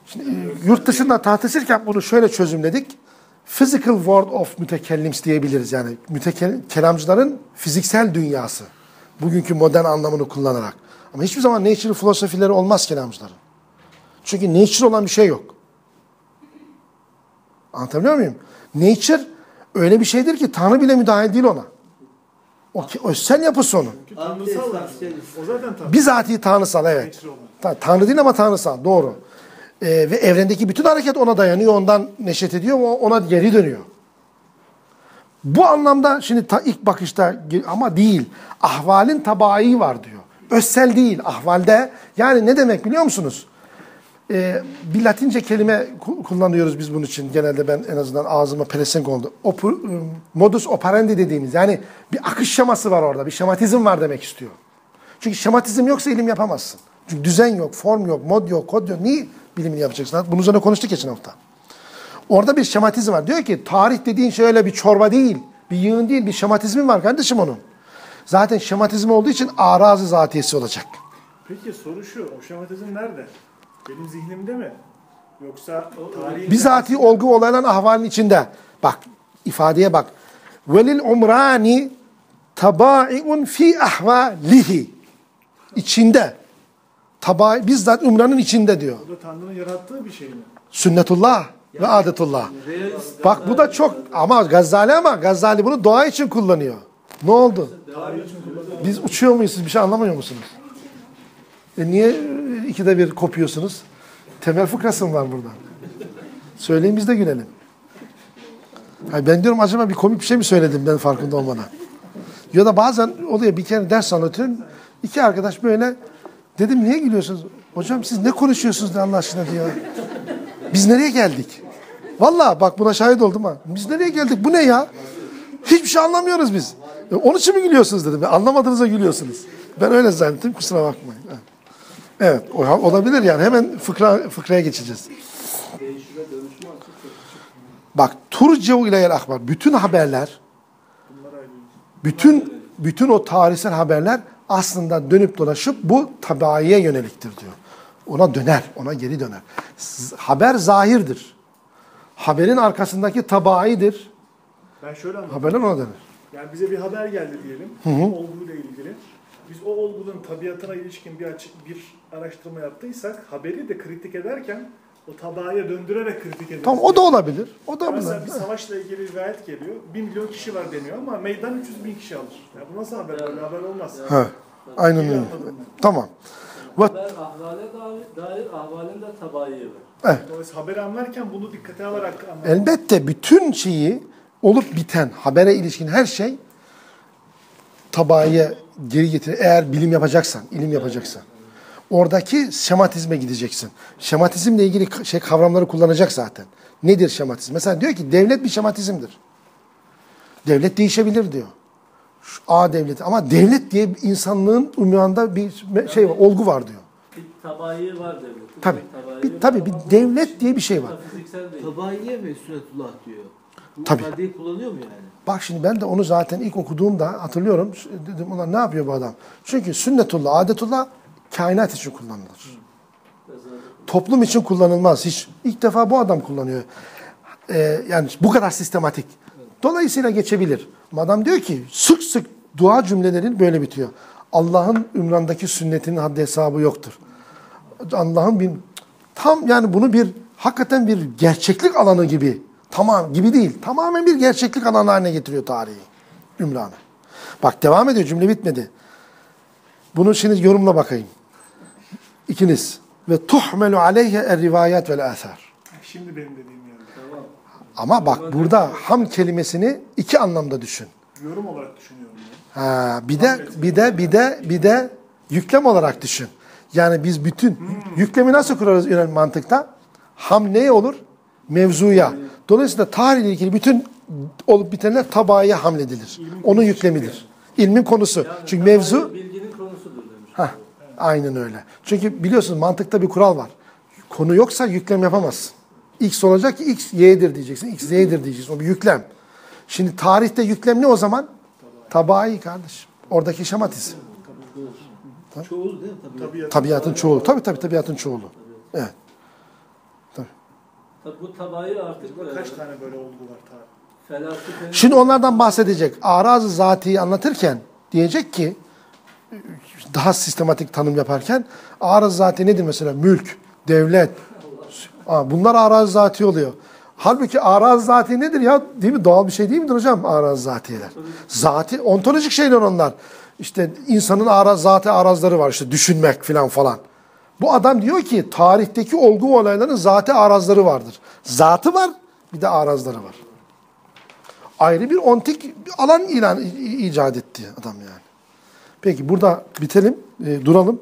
Şimdi e, yurt dışında tartışırken bunu şöyle çözümledik. Physical world of mütekellims diyebiliriz. Yani mütekel, kelamcıların fiziksel dünyası. Bugünkü modern anlamını kullanarak. Ama hiçbir zaman nature filosofileri olmaz kelamcıların. Çünkü nature olan bir şey yok. Anlatabiliyor muyum? Nature öyle bir şeydir ki Tanrı bile müdahil değil ona. O ki, özsel yapısı onun. Tanrısal. O zaten tanrı. Bizatihi tanrısal evet. Ta- Tanrı değil ama tanrısal doğru. Ee, ve evrendeki bütün hareket ona dayanıyor, ondan neşet ediyor, o ona geri dönüyor. Bu anlamda şimdi ta ilk bakışta ama değil. Ahvalin tabai var diyor. Özsel değil ahvalde. Yani ne demek biliyor musunuz? Ee, bir Latince kelime ku- kullanıyoruz biz bunun için. Genelde ben en azından ağzıma pelesenk oldu. Opu- ım, modus operandi dediğimiz yani bir akış şeması var orada. Bir şematizm var demek istiyor. Çünkü şematizm yoksa ilim yapamazsın. Çünkü düzen yok, form yok, mod yok, kod yok. Niye bilimini yapacaksın? Bunun üzerine konuştuk geçen hafta. Orada bir şematizm var. Diyor ki tarih dediğin şey öyle bir çorba değil, bir yığın değil, bir şematizmi var kardeşim onun. Zaten şematizm olduğu için arazi zatiyesi olacak. Peki soru şu. O şematizm nerede? Benim zihnimde mi? Yoksa tarihin... Bizatihi olgu olayların ahvalin içinde. Bak ifadeye bak. Velil umrani tabaiun fi ahvalihi. İçinde. Tabai, bizzat umranın içinde diyor. Bu da Tanrı'nın yarattığı bir şey mi? Sünnetullah ve adetullah. Bak bu da çok ama Gazali ama Gazali bunu doğa için kullanıyor. Ne oldu? Biz uçuyor muyuz siz bir şey anlamıyor musunuz? E niye ikide bir kopuyorsunuz? Temel fıkrası var burada? Söyleyin biz de gülelim. Hayır, ben diyorum acaba bir komik bir şey mi söyledim ben farkında olmadan? Ya da bazen oluyor bir kere ders anlatıyorum. İki arkadaş böyle dedim niye gülüyorsunuz? Hocam siz ne konuşuyorsunuz Allah aşkına diyor. Biz nereye geldik? Vallahi bak buna şahit oldum ha. Biz nereye geldik? Bu ne ya? Hiçbir şey anlamıyoruz biz. E, onun için mi gülüyorsunuz dedim. E, anlamadığınıza gülüyorsunuz. Ben öyle zannettim kusura bakmayın. Evet olabilir yani hemen fıkra, fıkraya geçeceğiz. Bak turcev ileyel akbar. Bütün haberler bütün bütün o tarihsel haberler aslında dönüp dolaşıp bu tabaiye yöneliktir diyor. Ona döner, ona geri döner. Haber zahirdir. Haberin arkasındaki tabaidir. Ben şöyle anladım. Haberler ona döner. Yani bize bir haber geldi diyelim. Olguyla ilgili. Biz o olgunun tabiatına ilişkin bir açık bir araştırma yaptıysak haberi de kritik ederken o tabaya döndürerek kritik ederiz. Tamam o da olabilir. O da Mesela olabilir. bir savaşla ilgili rivayet geliyor. 1 milyon kişi var deniyor ama meydan 300 bin kişi alır. Ya bu nasıl haber? Böyle haber olmaz. Ha, aynen öyle. Tamam. Haber ahvale dair, dair ahvalin de tabayı var. Dolayısıyla haberi anlarken bunu dikkate alarak anlamak. Elbette bütün şeyi olup biten, habere ilişkin her şey tabaiye geri getirir. Eğer bilim yapacaksan, ilim yapacaksan. Oradaki şematizme gideceksin. Şematizmle ilgili şey kavramları kullanacak zaten. Nedir şematizm? Mesela diyor ki devlet bir şematizmdir. Devlet değişebilir diyor. Şu A devleti ama devlet diye insanlığın umyanında bir şey var, olgu var diyor. Bir tabayı var devletin. Tabii. Bir, tabii bir devlet diye bir şey var. Tabaiye mi sünnetullah diyor? Bu Tabii. ifadeyi kullanıyor mu yani? Bak şimdi ben de onu zaten ilk okuduğumda hatırlıyorum. Dedim ulan ne yapıyor bu adam? Çünkü sünnetullah, adetullah kainat için kullanılır. Toplum için kullanılmaz. Hiç ilk defa bu adam kullanıyor. Ee, yani bu kadar sistematik. Dolayısıyla geçebilir. Adam diyor ki sık sık dua cümlelerin böyle bitiyor. Allah'ın ümrandaki sünnetinin haddi hesabı yoktur. Allah'ın bir tam yani bunu bir hakikaten bir gerçeklik alanı gibi tamam gibi değil. Tamamen bir gerçeklik alanı haline getiriyor tarihi Ümran'ı. Bak devam ediyor cümle bitmedi. Bunu şimdi yorumla bakayım. İkiniz. Ve tuhmelu aleyhe er rivayet vel athar. Şimdi benim dediğim yani. Tamam. Ama bak burada ham kelimesini iki anlamda düşün. Yorum olarak düşünüyorum. Ha, bir de bir de bir de bir de Yüklem olarak düşün. Yani biz bütün yüklemi nasıl kurarız mantıkta? Ham neye olur? Mevzuya. Dolayısıyla tarihle ilgili bütün olup bitenler tabağaya hamledilir. Onun yüklemidir. İlmin konusu. Yani Çünkü mevzu bilginin konusudur demiş. Hah, aynen öyle. Çünkü biliyorsunuz mantıkta bir kural var. Konu yoksa yüklem yapamazsın. X olacak ki X Y'dir diyeceksin. X Y'dir diyeceksin. O bir yüklem. Şimdi tarihte yüklem ne o zaman? Tabai kardeşim. Oradaki şematiz. Çoğul değil mi? Tabii. Tabiat. Tabiatın çoğulu. Tabii tabii tabiatın çoğulu. Evet. Bu tabayı artık Burada e, kaç tane böyle olgu var felsefenin Şimdi onlardan bahsedecek. Araz-ı zatiyi anlatırken diyecek ki daha sistematik tanım yaparken araz zati nedir mesela? Mülk, devlet. Aa, bunlar araz zati oluyor. Halbuki araz zati nedir ya? Değil mi? Doğal bir şey değil midir hocam araz zatiyeler? Zati, ontolojik şeyler onlar. İşte insanın araz zati arazları var işte düşünmek filan falan. Bu adam diyor ki tarihteki olgu olayların zati arazları vardır. Zatı var bir de arazları var ayrı bir ontik bir alan ilan icat etti adam yani. Peki burada bitelim, e, duralım.